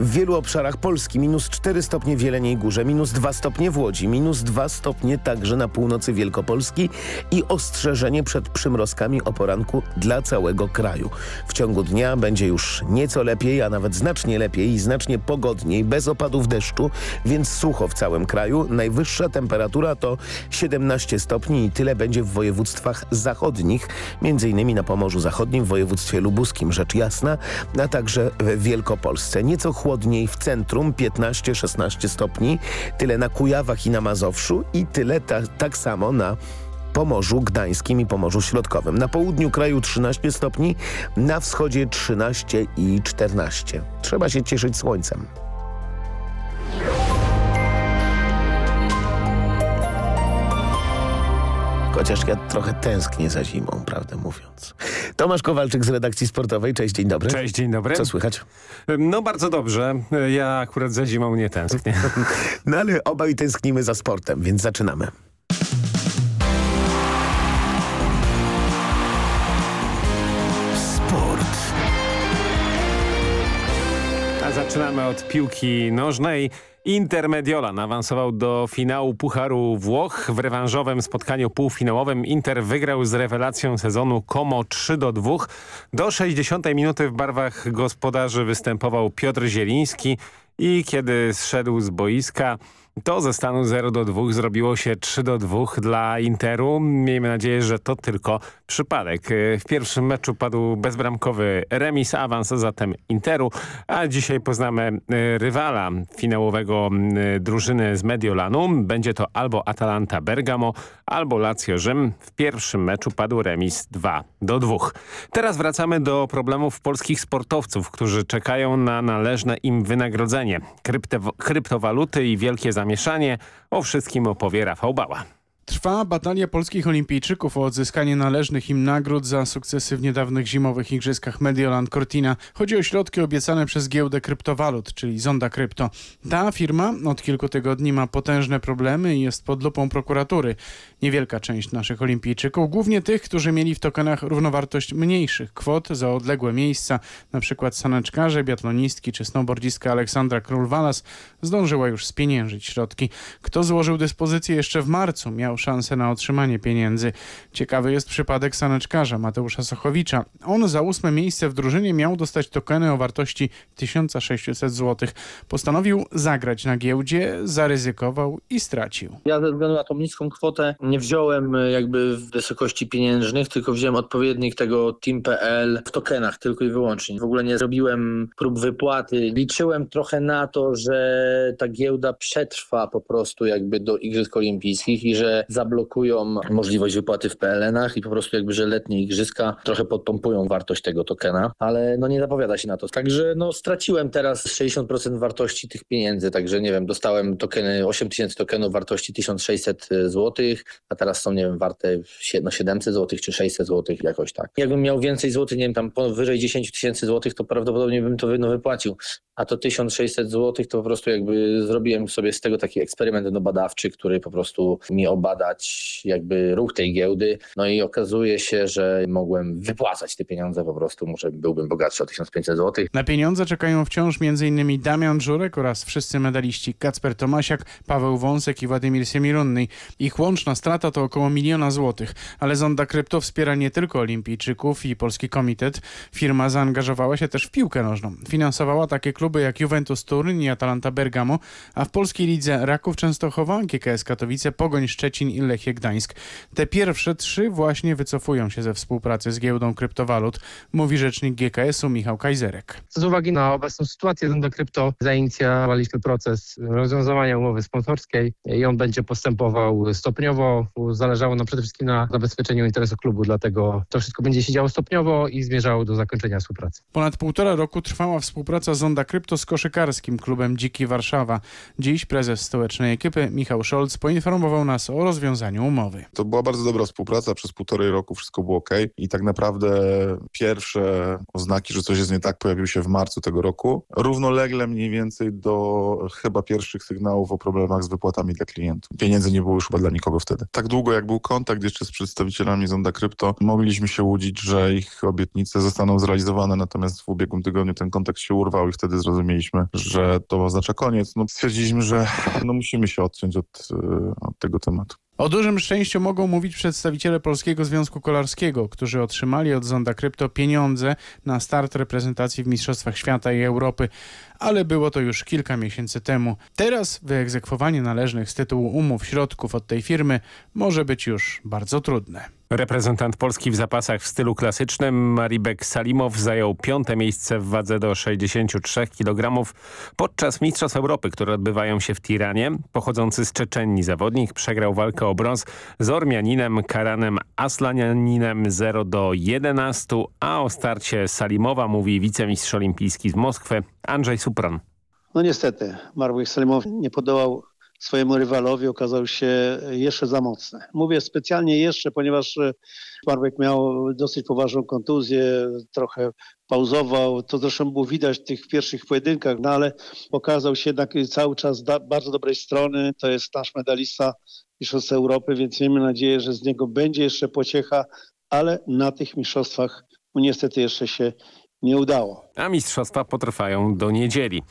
w wielu obszarach Polski. Minus 4 stopnie w Jeleniej Górze, minus 2 stopnie w Łodzi, minus 2 stopnie także na północy Wielkopolski i ostrzeżenie przed przymrozkami o poranku dla całego kraju. W ciągu dnia będzie już nieco lepiej, a nawet znacznie lepiej i znacznie pogodniej, bez opadów deszczu, więc sucho w całym kraju. Najwyższa temperatura to 17 stopni i tyle będzie w województwach zachodnich, m.in. na Pomorzu Zachodnim, w województwie lubuskim, rzecz jasna, a także w Wielkopolsce. Nieco chłodniej w centrum, 15-16 stopni, tyle na Kujawach i na Mazowszu i tyle ta, tak samo na Pomorzu Gdańskim i Pomorzu Środkowym. Na południu kraju 13 stopni, na wschodzie 13 i 14. Trzeba się cieszyć słońcem. Chociaż ja trochę tęsknię za zimą, prawdę mówiąc. Tomasz Kowalczyk z redakcji sportowej. Cześć, dzień dobry. Cześć, dzień dobry. Co słychać? No bardzo dobrze. Ja akurat za zimą nie tęsknię. no ale obaj tęsknimy za sportem, więc zaczynamy. Sport. A zaczynamy od piłki nożnej. Inter Mediolan awansował do finału Pucharu Włoch. W rewanżowym spotkaniu półfinałowym Inter wygrał z rewelacją sezonu Como 3 do 2. Do 60 minuty w barwach gospodarzy występował Piotr Zieliński i kiedy zszedł z boiska to ze stanu 0 do 2 zrobiło się 3 do 2 dla Interu. Miejmy nadzieję, że to tylko przypadek. W pierwszym meczu padł bezbramkowy remis, awans zatem Interu, a dzisiaj poznamy e, rywala finałowego drużyny z Mediolanu. Będzie to albo Atalanta Bergamo, albo Lazio Rzym. W pierwszym meczu padł remis 2 do 2. Teraz wracamy do problemów polskich sportowców, którzy czekają na należne im wynagrodzenie. Krypto kryptowaluty i wielkie zamieszanie. O wszystkim opowie Rafał Bała. Trwa batalia polskich olimpijczyków o odzyskanie należnych im nagród za sukcesy w niedawnych zimowych igrzyskach Mediolan Cortina. Chodzi o środki obiecane przez giełdę kryptowalut, czyli Zonda Krypto. Ta firma od kilku tygodni ma potężne problemy i jest pod lupą prokuratury. Niewielka część naszych olimpijczyków, głównie tych, którzy mieli w tokenach równowartość mniejszych kwot za odległe miejsca, np. saneczkarze, biatlonistki czy snowboardzistka Aleksandra Król-Walas, zdążyła już spieniężyć środki. Kto złożył dyspozycję jeszcze w marcu, miał szansę na otrzymanie pieniędzy. Ciekawy jest przypadek saneczkarza Mateusza Sochowicza. On za ósme miejsce w drużynie miał dostać tokeny o wartości 1600 zł. Postanowił zagrać na giełdzie, zaryzykował i stracił. Ja ze względu na tą niską kwotę nie wziąłem e, jakby w wysokości pieniężnych, tylko wziąłem odpowiednik tego Team.pl w tokenach tylko i wyłącznie. W ogóle nie zrobiłem prób wypłaty. Liczyłem trochę na to, że ta giełda przetrwa po prostu jakby do Igrzysk Olimpijskich i że zablokują możliwość wypłaty w PLN-ach i po prostu jakby, że letnie igrzyska trochę podpompują wartość tego tokena, ale no nie zapowiada się na to. Także no straciłem teraz 60% wartości tych pieniędzy, także nie wiem, dostałem tokeny, 8000 tokenów wartości 1600 zł, a teraz są, nie wiem, warte no 700 zł czy 600 zł jakoś tak. Jakbym miał więcej złotych, nie wiem, tam powyżej 10 tysięcy złotych, to prawdopodobnie bym to no, wypłacił, a to 1600 zł to po prostu jakby zrobiłem sobie z tego taki eksperyment no, badawczy, który po prostu mi obadać jakby ruch tej giełdy. No i okazuje się, że mogłem wypłacać te pieniądze po prostu, może byłbym bogatszy o 1500 zł. Na pieniądze czekają wciąż m.in. Damian Żurek oraz wszyscy medaliści Kacper Tomasiak, Paweł Wąsek i Władimir Semirunny. Ich łączna strata to około miliona złotych, ale Zonda Krypto wspiera nie tylko olimpijczyków i Polski Komitet. Firma zaangażowała się też w piłkę nożną. Finansowała takie kluby jak Juventus Turyn i Atalanta Bergamo, a w polskiej lidze Raków Częstochowa, GKS Katowice, Pogoń Szczecin i Lechie Gdańsk. Te pierwsze trzy właśnie wycofują się ze współpracy z giełdą kryptowalut, mówi rzecznik GKS-u Michał Kajzerek. Z uwagi na obecną sytuację Zonda Krypto zainicjowaliśmy proces rozwiązywania umowy sponsorskiej i on będzie postępował stopniowo. Zależało nam przede wszystkim na zabezpieczeniu interesu klubu, dlatego to wszystko będzie się działo stopniowo i zmierzało do zakończenia współpracy. Ponad półtora roku trwała współpraca Zonda Krypto z koszykarskim klubem Dziki Warszawa. Dziś prezes stołecznej ekipy Michał Scholz poinformował nas o rozwiązaniu umowy. To była bardzo dobra współpraca, przez półtorej roku wszystko było ok i tak naprawdę pierwsze oznaki, że coś jest nie tak pojawiły się w marcu tego roku. Równolegle mniej więcej do chyba pierwszych sygnałów o problemach z wypłatami dla klientów. Pieniędzy nie było już chyba dla nikogo wtedy. Tak długo jak był kontakt jeszcze z przedstawicielami Zonda Krypto, mogliśmy się łudzić, że ich obietnice zostaną zrealizowane, natomiast w ubiegłym tygodniu ten kontakt się urwał i wtedy zrozumieliśmy, że to oznacza koniec. No, stwierdziliśmy, że no, musimy się odciąć od, od tego tematu. O dużym szczęściu mogą mówić przedstawiciele Polskiego Związku Kolarskiego, którzy otrzymali od Zonda Krypto pieniądze na start reprezentacji w Mistrzostwach Świata i Europy, ale było to już kilka miesięcy temu. Teraz wyegzekwowanie należnych z tytułu umów środków od tej firmy może być już bardzo trudne. Reprezentant Polski w zapasach w stylu klasycznym Maribek Salimow zajął piąte miejsce w wadze do 63 kg podczas Mistrzostw Europy, które odbywają się w Tiranie. Pochodzący z Czeczenii zawodnik przegrał walkę o brąz z Ormianinem Karanem Aslanianinem 0 do 11, a o starcie Salimowa mówi wicemistrz olimpijski z Moskwy Andrzej No niestety, Marwik Salimow nie podołał swojemu rywalowi okazał się jeszcze za mocny. Mówię specjalnie jeszcze, ponieważ Marek miał dosyć poważną kontuzję, trochę pauzował. To zresztą było widać w tych pierwszych pojedynkach, no ale pokazał się jednak cały czas bardzo dobrej strony. To jest nasz medalista Mistrzostw Europy, więc miejmy nadzieję, że z niego będzie jeszcze pociecha, ale na tych mistrzostwach niestety jeszcze się nie udało. A mistrzostwa potrwają do niedzieli.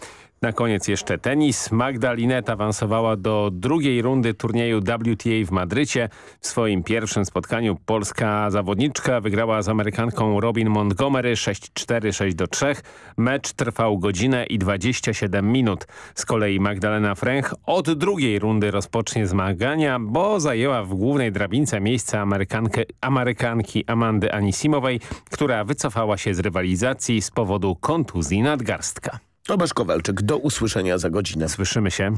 Na koniec jeszcze tenis. Magda Linet awansowała do drugiej rundy turnieju WTA w Madrycie. W swoim pierwszym spotkaniu polska zawodniczka wygrała z Amerykanką Robin Montgomery 6-4, 6-3. Mecz trwał godzinę i 27 minut. Z kolei Magdalena Fręch od drugiej rundy rozpocznie zmagania, bo zajęła w głównej drabince miejsce Amerykanki Amandy Anisimowej, która wycofała się z rywalizacji z powodu kontuzji nadgarstka. Tomasz Kowalczyk, do usłyszenia za godzinę. Słyszymy się.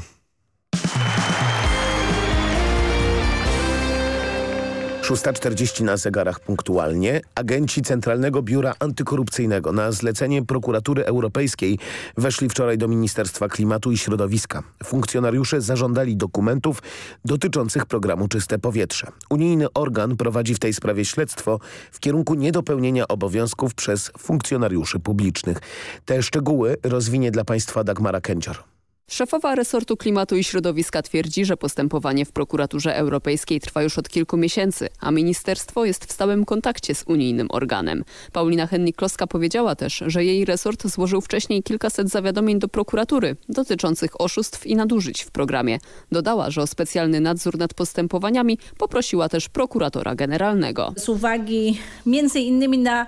Szósta czterdzieści na zegarach punktualnie. Agenci Centralnego Biura Antykorupcyjnego na zlecenie Prokuratury Europejskiej weszli wczoraj do Ministerstwa Klimatu i Środowiska. Funkcjonariusze zażądali dokumentów dotyczących programu Czyste Powietrze. Unijny organ prowadzi w tej sprawie śledztwo w kierunku niedopełnienia obowiązków przez funkcjonariuszy publicznych. Te szczegóły rozwinie dla Państwa Dagmara Kędzior. Szefowa resortu klimatu i środowiska twierdzi, że postępowanie w prokuraturze europejskiej trwa już od kilku miesięcy, a ministerstwo jest w stałym kontakcie z unijnym organem. Paulina Hennik-Kloska powiedziała też, że jej resort złożył wcześniej kilkaset zawiadomień do prokuratury dotyczących oszustw i nadużyć w programie. Dodała, że o specjalny nadzór nad postępowaniami poprosiła też prokuratora generalnego. Z uwagi między innymi na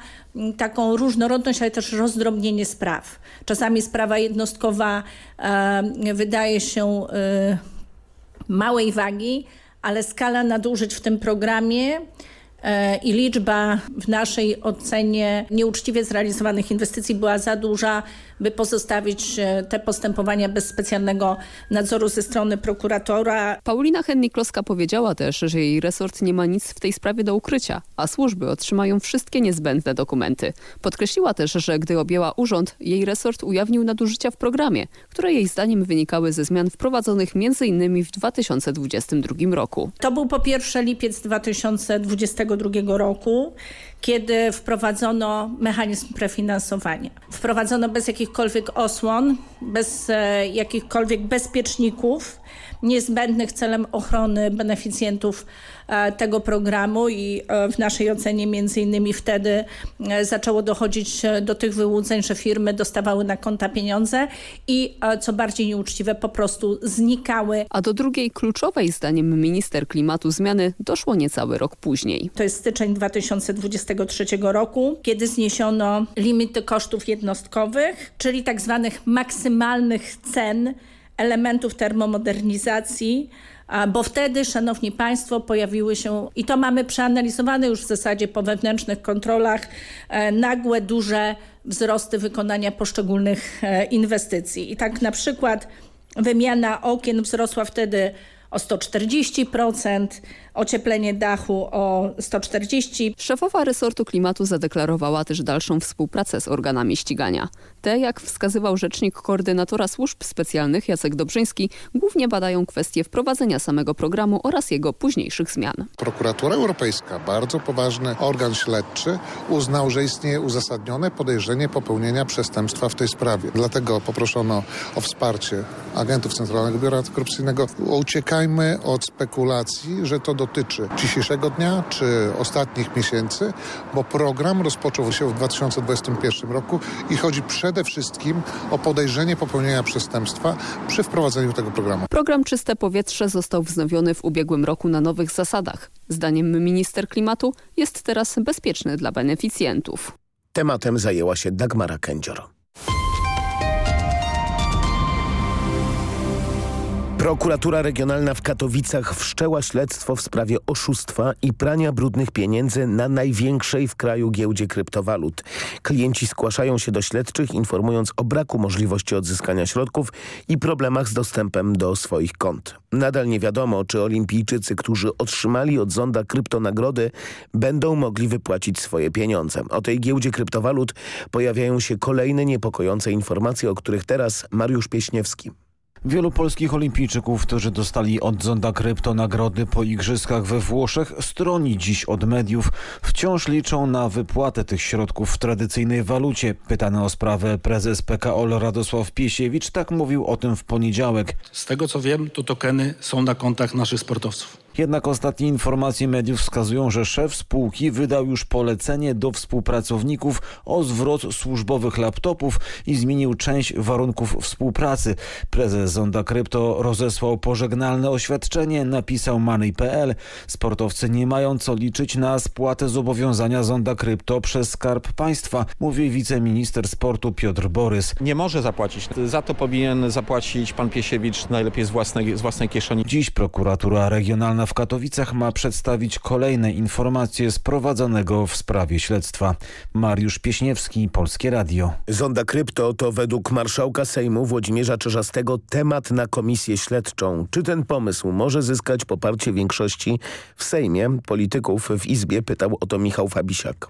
taką różnorodność, ale też rozdrobnienie spraw. Czasami sprawa jednostkowa e, wydaje się e, małej wagi, ale skala nadużyć w tym programie i liczba w naszej ocenie nieuczciwie zrealizowanych inwestycji była za duża, by pozostawić e, te postępowania bez specjalnego nadzoru ze strony prokuratora. Paulina Hennik-Kloska powiedziała też, że jej resort nie ma nic w tej sprawie do ukrycia, a służby otrzymają wszystkie niezbędne dokumenty. Podkreśliła też, że gdy objęła urząd, jej resort ujawnił nadużycia w programie, które jej zdaniem wynikały ze zmian wprowadzonych m.in. w 2022 roku. To był po pierwsze lipiec 2022 roku, kiedy wprowadzono mechanizm prefinansowania. Wprowadzono bez jakichkolwiek osłon, bez e, jakichkolwiek bezpieczników niezbędnych celem ochrony beneficjentów e, tego programu i e, w naszej ocenie między innymi wtedy zaczęło dochodzić do tych wyłudzeń, że firmy dostawały na konta pieniądze i co bardziej nieuczciwe po prostu znikały. A do drugiej kluczowej zdaniem minister klimatu zmiany doszło niecały rok później. To jest styczeń 2023 roku, kiedy zniesiono limity kosztów jednostkowych, czyli tak zwanych maksymalnych cen elementów termomodernizacji, bo wtedy, szanowni państwo, pojawiły się, i to mamy przeanalizowane już w zasadzie po wewnętrznych kontrolach, e, nagłe, duże wzrosty wykonania poszczególnych e, inwestycji. I tak na przykład wymiana okien wzrosła wtedy o 140%, ocieplenie dachu o 140. Szefowa resortu klimatu zadeklarowała też dalszą współpracę z organami ścigania. Te, jak wskazywał rzecznik koordynatora służb specjalnych Jacek Dobrzyński, głównie badają kwestie wprowadzenia samego programu oraz jego późniejszych zmian. Prokuratura Europejska, bardzo poważny organ śledczy, uznał, że istnieje uzasadnione podejrzenie popełnienia przestępstwa w tej sprawie. Dlatego poproszono o wsparcie agentów Centralnego Biura Antykorupcyjnego. Uciekajmy od spekulacji, że to dotyczy dzisiejszego dnia czy ostatnich miesięcy, bo program rozpoczął się w 2021 roku i chodzi przede wszystkim o podejrzenie popełnienia przestępstwa przy wprowadzeniu tego programu. Program Czyste Powietrze został wznowiony w ubiegłym roku na nowych zasadach. Zdaniem minister klimatu jest teraz bezpieczny dla beneficjentów. Tematem zajęła się Dagmara Kędzior. Prokuratura Regionalna w Katowicach wszczęła śledztwo w sprawie oszustwa i prania brudnych pieniędzy na największej w kraju giełdzie kryptowalut. Klienci zgłaszają się do śledczych informując o braku możliwości odzyskania środków i problemach z dostępem do swoich kont. Nadal nie wiadomo, czy olimpijczycy, którzy otrzymali od zonda kryptonagrody będą mogli wypłacić swoje pieniądze. O tej giełdzie kryptowalut pojawiają się kolejne niepokojące informacje, o których teraz Mariusz Pieśniewski. Wielu polskich olimpijczyków, którzy dostali od Zonda Krypto nagrody po igrzyskach we Włoszech, stroni dziś od mediów. Wciąż liczą na wypłatę tych środków w tradycyjnej walucie. Pytany o sprawę prezes PKO Radosław Piesiewicz tak mówił o tym w poniedziałek. Z tego co wiem, to tokeny są na kontach naszych sportowców. Jednak ostatnie informacje mediów wskazują, że szef spółki wydał już polecenie do współpracowników o zwrot służbowych laptopów i zmienił część warunków współpracy. Prezes Zonda Krypto rozesłał pożegnalne oświadczenie, napisał Money.pl. Sportowcy nie mają co liczyć na spłatę zobowiązania Zonda Krypto przez Skarb Państwa, mówi wiceminister sportu Piotr Borys. Nie może zapłacić. Za to powinien zapłacić pan Piesiewicz najlepiej z własnej, z własnej kieszeni. Dziś prokuratura regionalna w Katowicach ma przedstawić kolejne informacje z prowadzonego w sprawie śledztwa. Mariusz Pieśniewski, Polskie Radio. Zonda Krypto to według marszałka Sejmu Włodzimierza Czerzastego temat na komisję śledczą. Czy ten pomysł może zyskać poparcie większości w Sejmie? Polityków w Izbie pytał o to Michał Fabisiak.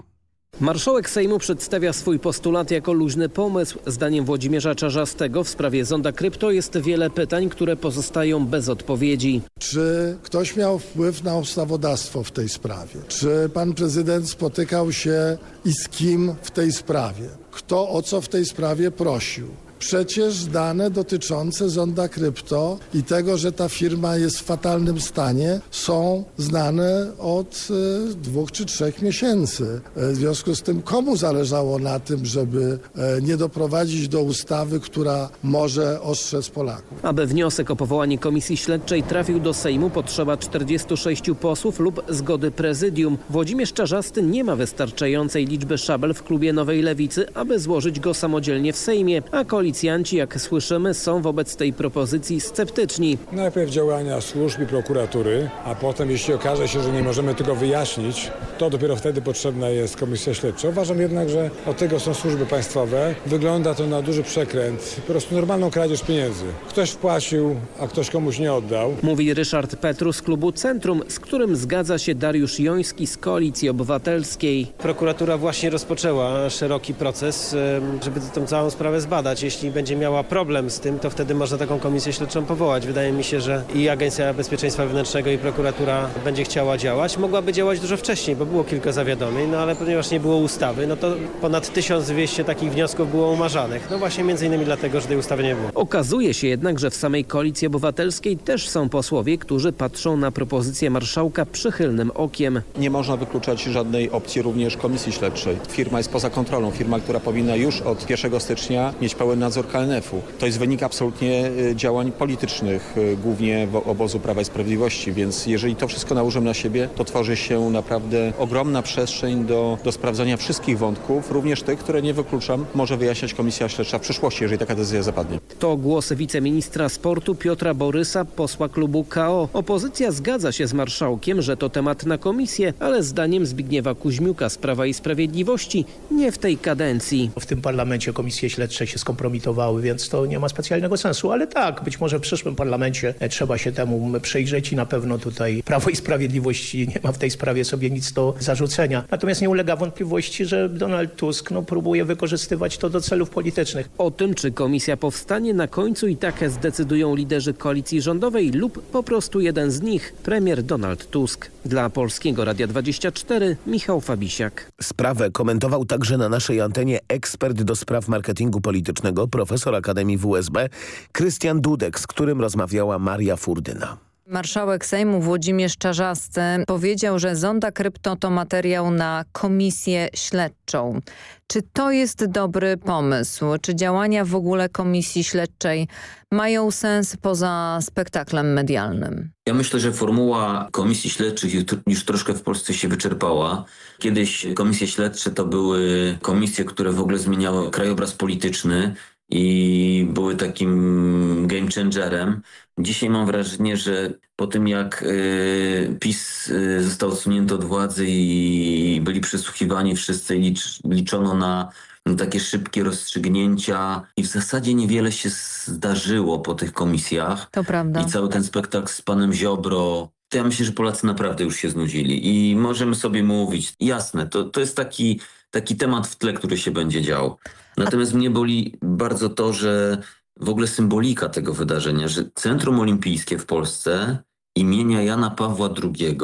Marszałek Sejmu przedstawia swój postulat jako luźny pomysł. Zdaniem Włodzimierza Czarzastego w sprawie zonda krypto jest wiele pytań, które pozostają bez odpowiedzi. Czy ktoś miał wpływ na ustawodawstwo w tej sprawie? Czy pan prezydent spotykał się i z kim w tej sprawie? Kto o co w tej sprawie prosił? Przecież dane dotyczące zonda krypto i tego, że ta firma jest w fatalnym stanie są znane od y, dwóch czy trzech miesięcy. W związku z tym komu zależało na tym, żeby y, nie doprowadzić do ustawy, która może ostrzec Polaków? Aby wniosek o powołanie komisji śledczej trafił do Sejmu potrzeba 46 posłów lub zgody prezydium. Włodzimierz Czarzasty nie ma wystarczającej liczby szabel w klubie Nowej Lewicy, aby złożyć go samodzielnie w Sejmie, a koalicja Policjanci, jak słyszymy, są wobec tej propozycji sceptyczni. Najpierw działania służb i prokuratury, a potem jeśli okaże się, że nie możemy tego wyjaśnić, to dopiero wtedy potrzebna jest komisja śledcza. Uważam jednak, że od tego są służby państwowe. Wygląda to na duży przekręt, po prostu normalną kradzież pieniędzy. Ktoś wpłacił, a ktoś komuś nie oddał. Mówi Ryszard Petru z klubu Centrum, z którym zgadza się Dariusz Joński z Koalicji Obywatelskiej. Prokuratura właśnie rozpoczęła szeroki proces, żeby tę całą sprawę zbadać. Jeśli jeśli będzie miała problem z tym, to wtedy można taką komisję śledczą powołać. Wydaje mi się, że i Agencja Bezpieczeństwa Wewnętrznego i prokuratura będzie chciała działać. Mogłaby działać dużo wcześniej, bo było kilka zawiadomień, no ale ponieważ nie było ustawy, no to ponad 1200 takich wniosków było umarzanych. No właśnie między innymi dlatego, że tej ustawy nie było. Okazuje się jednak, że w samej Koalicji Obywatelskiej też są posłowie, którzy patrzą na propozycję marszałka przychylnym okiem. Nie można wykluczać żadnej opcji również komisji śledczej. Firma jest poza kontrolą. Firma, która powinna już od 1 stycznia mieć pełen nadzór KNF-u. To jest wynik absolutnie y, działań politycznych, y, głównie obozu Prawa i Sprawiedliwości, więc jeżeli to wszystko nałożymy na siebie, to tworzy się naprawdę ogromna przestrzeń do, do sprawdzania wszystkich wątków, również tych, które nie wykluczam, może wyjaśniać Komisja Śledcza w przyszłości, jeżeli taka decyzja zapadnie. To głos wiceministra sportu Piotra Borysa, posła klubu KO. Opozycja zgadza się z marszałkiem, że to temat na komisję, ale zdaniem Zbigniewa Kuźmiuka z Prawa i Sprawiedliwości nie w tej kadencji. W tym parlamencie komisje śledcze się skompromitowały więc to nie ma specjalnego sensu. Ale tak, być może w przyszłym parlamencie trzeba się temu przyjrzeć i na pewno tutaj Prawo i Sprawiedliwość nie ma w tej sprawie sobie nic do zarzucenia. Natomiast nie ulega wątpliwości, że Donald Tusk no, próbuje wykorzystywać to do celów politycznych. O tym, czy komisja powstanie na końcu i tak zdecydują liderzy koalicji rządowej lub po prostu jeden z nich, premier Donald Tusk. Dla Polskiego Radia 24 Michał Fabisiak. Sprawę komentował także na naszej antenie ekspert do spraw marketingu politycznego, profesor Akademii WSB, Krystian Dudek, z którym rozmawiała Maria Furdyna. Marszałek Sejmu Włodzimierz Czarzasty powiedział, że zonda krypto to materiał na komisję śledczą. Czy to jest dobry pomysł? Czy działania w ogóle komisji śledczej mają sens poza spektaklem medialnym? Ja myślę, że formuła komisji śledczych już troszkę w Polsce się wyczerpała. Kiedyś komisje śledcze to były komisje, które w ogóle zmieniały krajobraz polityczny i były takim game changerem. Dzisiaj mam wrażenie, że po tym jak y, PiS y, został odsunięty od władzy i byli przesłuchiwani wszyscy, licz, liczono na takie szybkie rozstrzygnięcia i w zasadzie niewiele się zdarzyło po tych komisjach. To prawda. I cały ten spektakl z panem Ziobro, to ja myślę, że Polacy naprawdę już się znudzili i możemy sobie mówić, jasne, to, to jest taki, taki temat w tle, który się będzie działo. Natomiast mnie boli bardzo to, że w ogóle symbolika tego wydarzenia, że Centrum Olimpijskie w Polsce imienia Jana Pawła II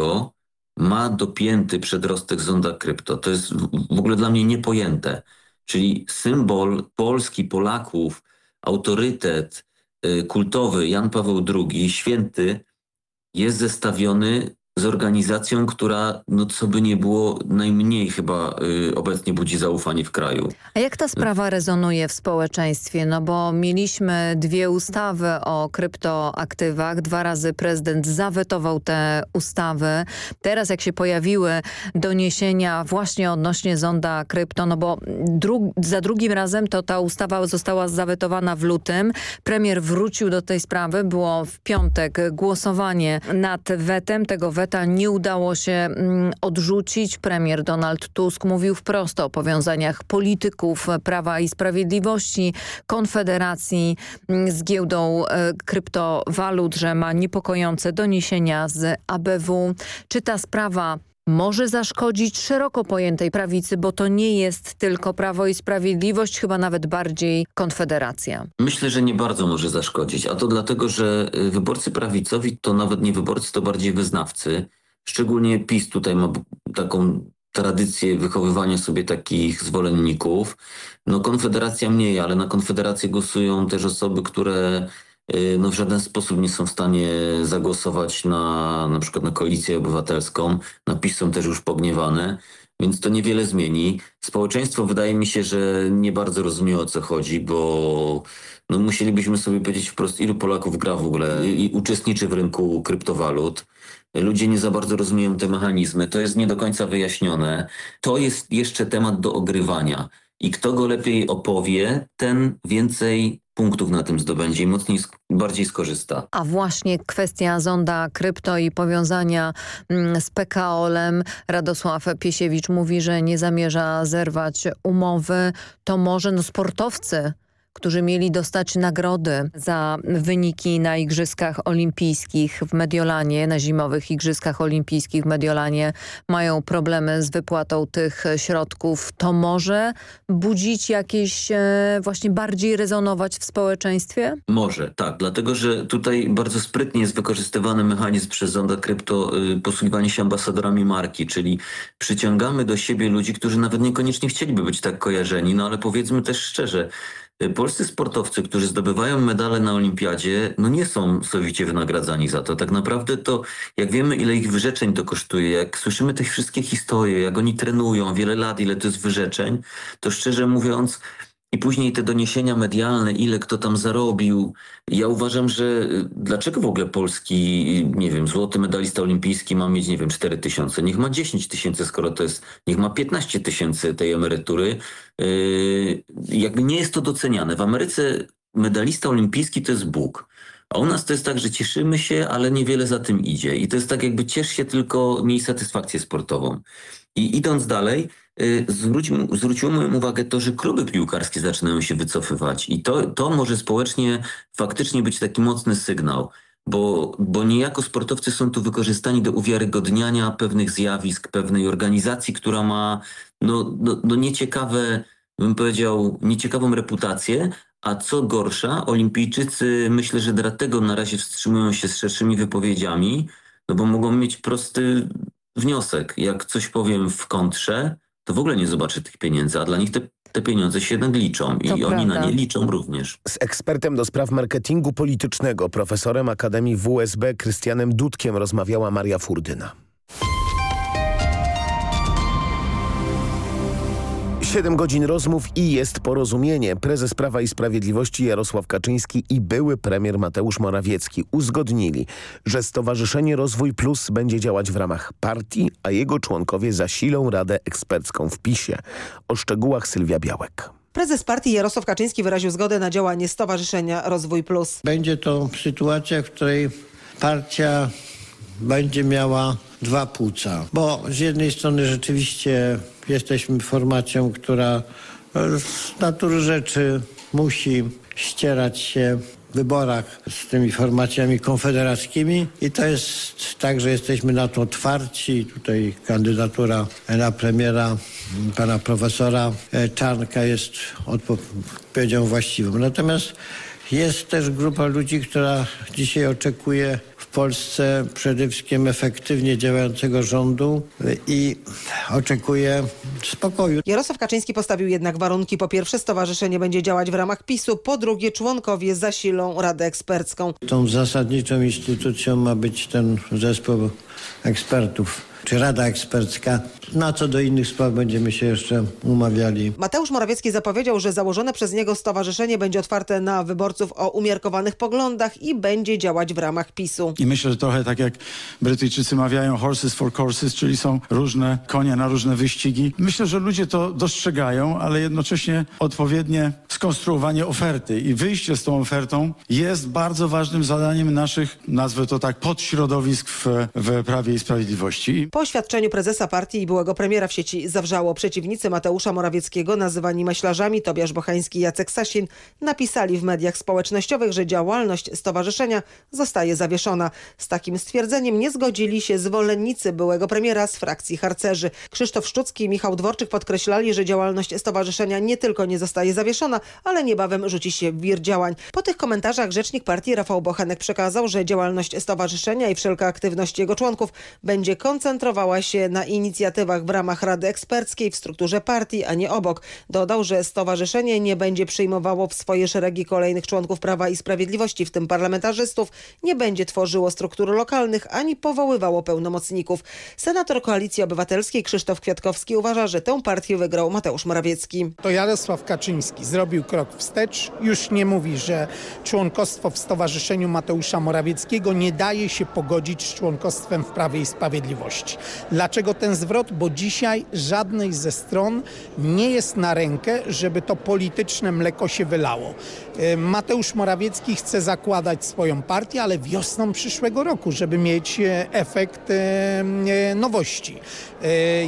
ma dopięty przedrostek zonda krypto. To jest w ogóle dla mnie niepojęte. Czyli symbol Polski, Polaków, autorytet y, kultowy Jan Paweł II, święty, jest zestawiony z organizacją, która, no co by nie było, najmniej chyba y, obecnie budzi zaufanie w kraju. A jak ta sprawa rezonuje w społeczeństwie? No bo mieliśmy dwie ustawy o kryptoaktywach. Dwa razy prezydent zawetował te ustawy. Teraz jak się pojawiły doniesienia właśnie odnośnie zonda krypto, no bo dru za drugim razem to ta ustawa została zawetowana w lutym. Premier wrócił do tej sprawy. Było w piątek głosowanie nad wetem. Tego weta nie udało się mm, odrzucić. Premier Donald Tusk mówił wprost o powiązaniach polityków Prawa i Sprawiedliwości, Konfederacji mm, z giełdą e, kryptowalut, że ma niepokojące doniesienia z ABW. Czy ta sprawa może zaszkodzić szeroko pojętej prawicy, bo to nie jest tylko Prawo i Sprawiedliwość, chyba nawet bardziej Konfederacja. Myślę, że nie bardzo może zaszkodzić, a to dlatego, że y, wyborcy prawicowi to nawet nie wyborcy, to bardziej wyznawcy. Szczególnie PiS tutaj ma taką tradycję wychowywania sobie takich zwolenników. No Konfederacja mniej, ale na Konfederację głosują też osoby, które no, w żaden sposób nie są w stanie zagłosować na na przykład na koalicję obywatelską. Na PiS są też już pogniewane, więc to niewiele zmieni. Społeczeństwo wydaje mi się, że nie bardzo rozumie o co chodzi, bo no, musielibyśmy sobie powiedzieć wprost, ilu Polaków gra w ogóle i uczestniczy w rynku kryptowalut. Ludzie nie za bardzo rozumieją te mechanizmy. To jest nie do końca wyjaśnione. To jest jeszcze temat do ogrywania. I kto go lepiej opowie, ten więcej punktów na tym zdobędzie i mocniej, bardziej skorzysta. A właśnie kwestia zonda krypto i powiązania mm, z PKO-lem. Radosław Piesiewicz mówi, że nie zamierza zerwać umowy. To może no, sportowcy którzy mieli dostać nagrody za wyniki na Igrzyskach Olimpijskich w Mediolanie, na zimowych Igrzyskach Olimpijskich w Mediolanie mają problemy z wypłatą tych środków. To może budzić jakieś, e, właśnie bardziej rezonować w społeczeństwie? Może, tak, dlatego że tutaj bardzo sprytnie jest wykorzystywany mechanizm przez Zonda Krypto y, posługiwanie się ambasadorami marki, czyli przyciągamy do siebie ludzi, którzy nawet niekoniecznie chcieliby być tak kojarzeni, no ale powiedzmy też szczerze, polscy sportowcy, którzy zdobywają medale na olimpiadzie, no nie są sowicie wynagradzani za to. Tak naprawdę to, jak wiemy ile ich wyrzeczeń to kosztuje, jak słyszymy te wszystkie historie, jak oni trenują wiele lat, ile to jest wyrzeczeń, to szczerze mówiąc i później te doniesienia medialne, ile kto tam zarobił. Ja uważam, że y, dlaczego w ogóle polski, nie wiem, złoty medalista olimpijski ma mieć, nie wiem, 4 tysiące? Niech ma 10 tysięcy, skoro to jest, niech ma 15 tysięcy tej emerytury. Yy, jakby nie jest to doceniane. W Ameryce medalista olimpijski to jest Bóg. A u nas to jest tak, że cieszymy się, ale niewiele za tym idzie. I to jest tak jakby ciesz się tylko, miej satysfakcję sportową. I idąc dalej, Y, zwrócił, zwróciło moją uwagę to, że kluby piłkarskie zaczynają się wycofywać i to, to może społecznie faktycznie być taki mocny sygnał, bo, bo niejako sportowcy są tu wykorzystani do uwiarygodniania pewnych zjawisk, pewnej organizacji, która ma no, no, no nieciekawe, bym powiedział, nieciekawą reputację, a co gorsza, olimpijczycy myślę, że dlatego na razie wstrzymują się z szerszymi wypowiedziami, no bo mogą mieć prosty wniosek. Jak coś powiem w kontrze, to w ogóle nie zobaczy tych pieniędzy, a dla nich te, te pieniądze się jednak liczą i to oni prawda. na nie liczą również. Z ekspertem do spraw marketingu politycznego, profesorem Akademii WSB Krystianem Dudkiem rozmawiała Maria Furdyna. 7 godzin rozmów i jest porozumienie. Prezes Prawa i Sprawiedliwości Jarosław Kaczyński i były premier Mateusz Morawiecki uzgodnili, że Stowarzyszenie Rozwój Plus będzie działać w ramach partii, a jego członkowie zasilą Radę Ekspercką w PiSie. O szczegółach Sylwia Białek. Prezes partii Jarosław Kaczyński wyraził zgodę na działanie Stowarzyszenia Rozwój Plus. Będzie to sytuacja, w której partia będzie miała dwa płuca. Bo z jednej strony rzeczywiście jesteśmy formacją, która e, z natury rzeczy musi ścierać się w wyborach z tymi formacjami konfederackimi i to jest tak, że jesteśmy na to otwarci. Tutaj kandydatura na premiera pana profesora e, Czarnka jest odpowiedzią właściwą. Natomiast Jest też grupa ludzi, która dzisiaj oczekuje Polsce przede wszystkim efektywnie działającego rządu i oczekuje spokoju. Jarosław Kaczyński postawił jednak warunki. Po pierwsze, stowarzyszenie będzie działać w ramach PiSu. Po drugie, członkowie zasilą Radę Ekspercką. Tą zasadniczą instytucją ma być ten zespół ekspertów czy Rada Ekspercka. Na co do innych spraw będziemy się jeszcze umawiali. Mateusz Morawiecki zapowiedział, że założone przez niego stowarzyszenie będzie otwarte na wyborców o umiarkowanych poglądach i będzie działać w ramach PiSu. I myślę, że trochę tak jak Brytyjczycy mawiają horses for courses, czyli są różne konie na różne wyścigi. Myślę, że ludzie to dostrzegają, ale jednocześnie odpowiednie skonstruowanie oferty i wyjście z tą ofertą jest bardzo ważnym zadaniem naszych, nazwę to tak, podśrodowisk w, w Prawie i Sprawiedliwości. Po oświadczeniu prezesa partii i byłego premiera w sieci zawrzało przeciwnicy Mateusza Morawieckiego, nazywani maślarzami Tobiasz Bochański i Jacek Sasin, napisali w mediach społecznościowych, że działalność stowarzyszenia zostaje zawieszona. Z takim stwierdzeniem nie zgodzili się zwolennicy byłego premiera z frakcji harcerzy. Krzysztof Szczucki i Michał Dworczyk podkreślali, że działalność stowarzyszenia nie tylko nie zostaje zawieszona, ale niebawem rzuci się w wir działań. Po tych komentarzach rzecznik partii Rafał Bochenek przekazał, że działalność stowarzyszenia i wszelka aktywność jego członków będzie koncentrowała się na inicjatywach w ramach Rady Eksperckiej w strukturze partii, a nie obok. Dodał, że stowarzyszenie nie będzie przyjmowało w swoje szeregi kolejnych członków Prawa i Sprawiedliwości, w tym parlamentarzystów, nie będzie tworzyło struktur lokalnych ani powoływało pełnomocników. Senator Koalicji Obywatelskiej Krzysztof Kwiatkowski uważa, że tę partię wygrał Mateusz Morawiecki. To Jarosław Kaczyński zrobił krok wstecz. Już nie mówi, że członkostwo w Stowarzyszeniu Mateusza Morawieckiego nie daje się pogodzić z członkostwem w Prawie i Sprawiedliwości. Dlaczego ten zwrot? Bo dzisiaj żadnej ze stron nie jest na rękę, żeby to polityczne mleko się wylało. E, Mateusz Morawiecki chce zakładać swoją partię, ale wiosną przyszłego roku, żeby mieć e, efekt e, nowości.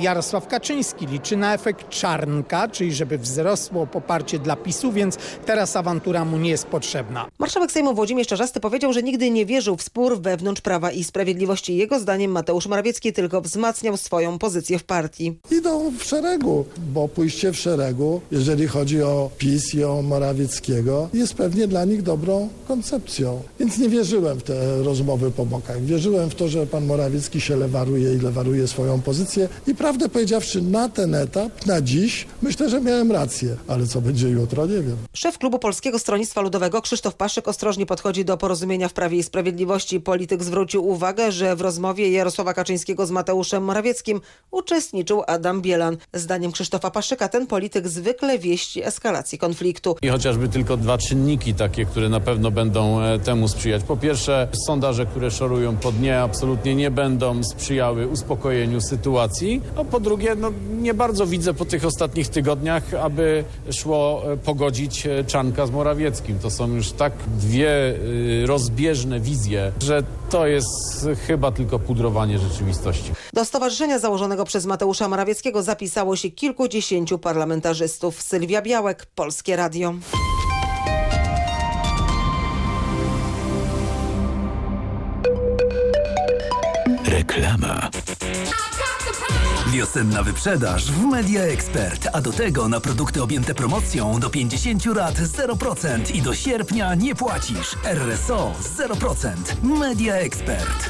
Jarosław Kaczyński liczy na efekt czarnka, czyli żeby wzrosło poparcie dla PiSu, więc teraz awantura mu nie jest potrzebna. Marszałek Sejmu Włodzimierz Czarzasty powiedział, że nigdy nie wierzył w spór wewnątrz Prawa i Sprawiedliwości. Jego zdaniem Mateusz Morawiecki tylko wzmacniał swoją pozycję w partii. Idą w szeregu, bo pójście w szeregu, jeżeli chodzi o PiS i o Morawieckiego, jest pewnie dla nich dobrą koncepcją. Więc nie wierzyłem w te rozmowy po bokach. Wierzyłem w to, że pan Morawiecki się lewaruje i lewaruje swoją pozycję i prawdę powiedziawszy na ten etap, na dziś, myślę, że miałem rację. Ale co będzie jutro, nie wiem. Szef klubu Polskiego Stronnictwa Ludowego Krzysztof Paszyk ostrożnie podchodzi do porozumienia w Prawie i Sprawiedliwości. Polityk zwrócił uwagę, że w rozmowie Jarosława Kaczyńskiego z Mateuszem Morawieckim uczestniczył Adam Bielan. Zdaniem Krzysztofa Paszyka ten polityk zwykle wieści eskalacji konfliktu. I chociażby tylko dwa czynniki takie, które na pewno będą e, temu sprzyjać. Po pierwsze, sondaże, które szorują po dnie, absolutnie nie będą sprzyjały uspokojeniu sytuacji. A po drugie, no, nie bardzo widzę po tych ostatnich tygodniach, aby szło e, pogodzić e, Czanka z Morawieckim. To są już tak dwie rozbieżne wizje, że to jest chyba tylko pudrowanie rzeczywistości. Do stowarzyszenia założonego przez Mateusza Morawieckiego zapisało się kilkudziesięciu parlamentarzystów. Sylwia Białek, Polskie Radio. Reklama. Wiosenna wyprzedaż w Media Expert, a do tego na produkty objęte promocją do 50 lat 0% i do sierpnia nie płacisz. RSO 0%. Media Expert.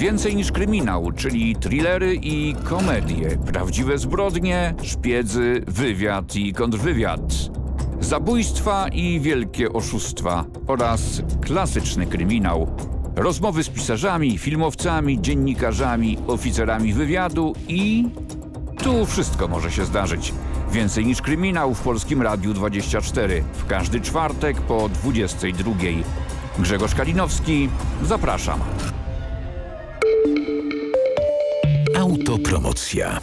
Więcej niż kryminał, czyli thrillery i komedie, prawdziwe zbrodnie, szpiedzy, wywiad i kontrwywiad. Zabójstwa i wielkie oszustwa oraz klasyczny kryminał. Rozmowy z pisarzami, filmowcami, dziennikarzami, oficerami wywiadu i tu wszystko może się zdarzyć. Więcej niż kryminał w Polskim Radiu 24. W każdy czwartek po 22. Grzegorz Kalinowski, zapraszam. Autopromocja.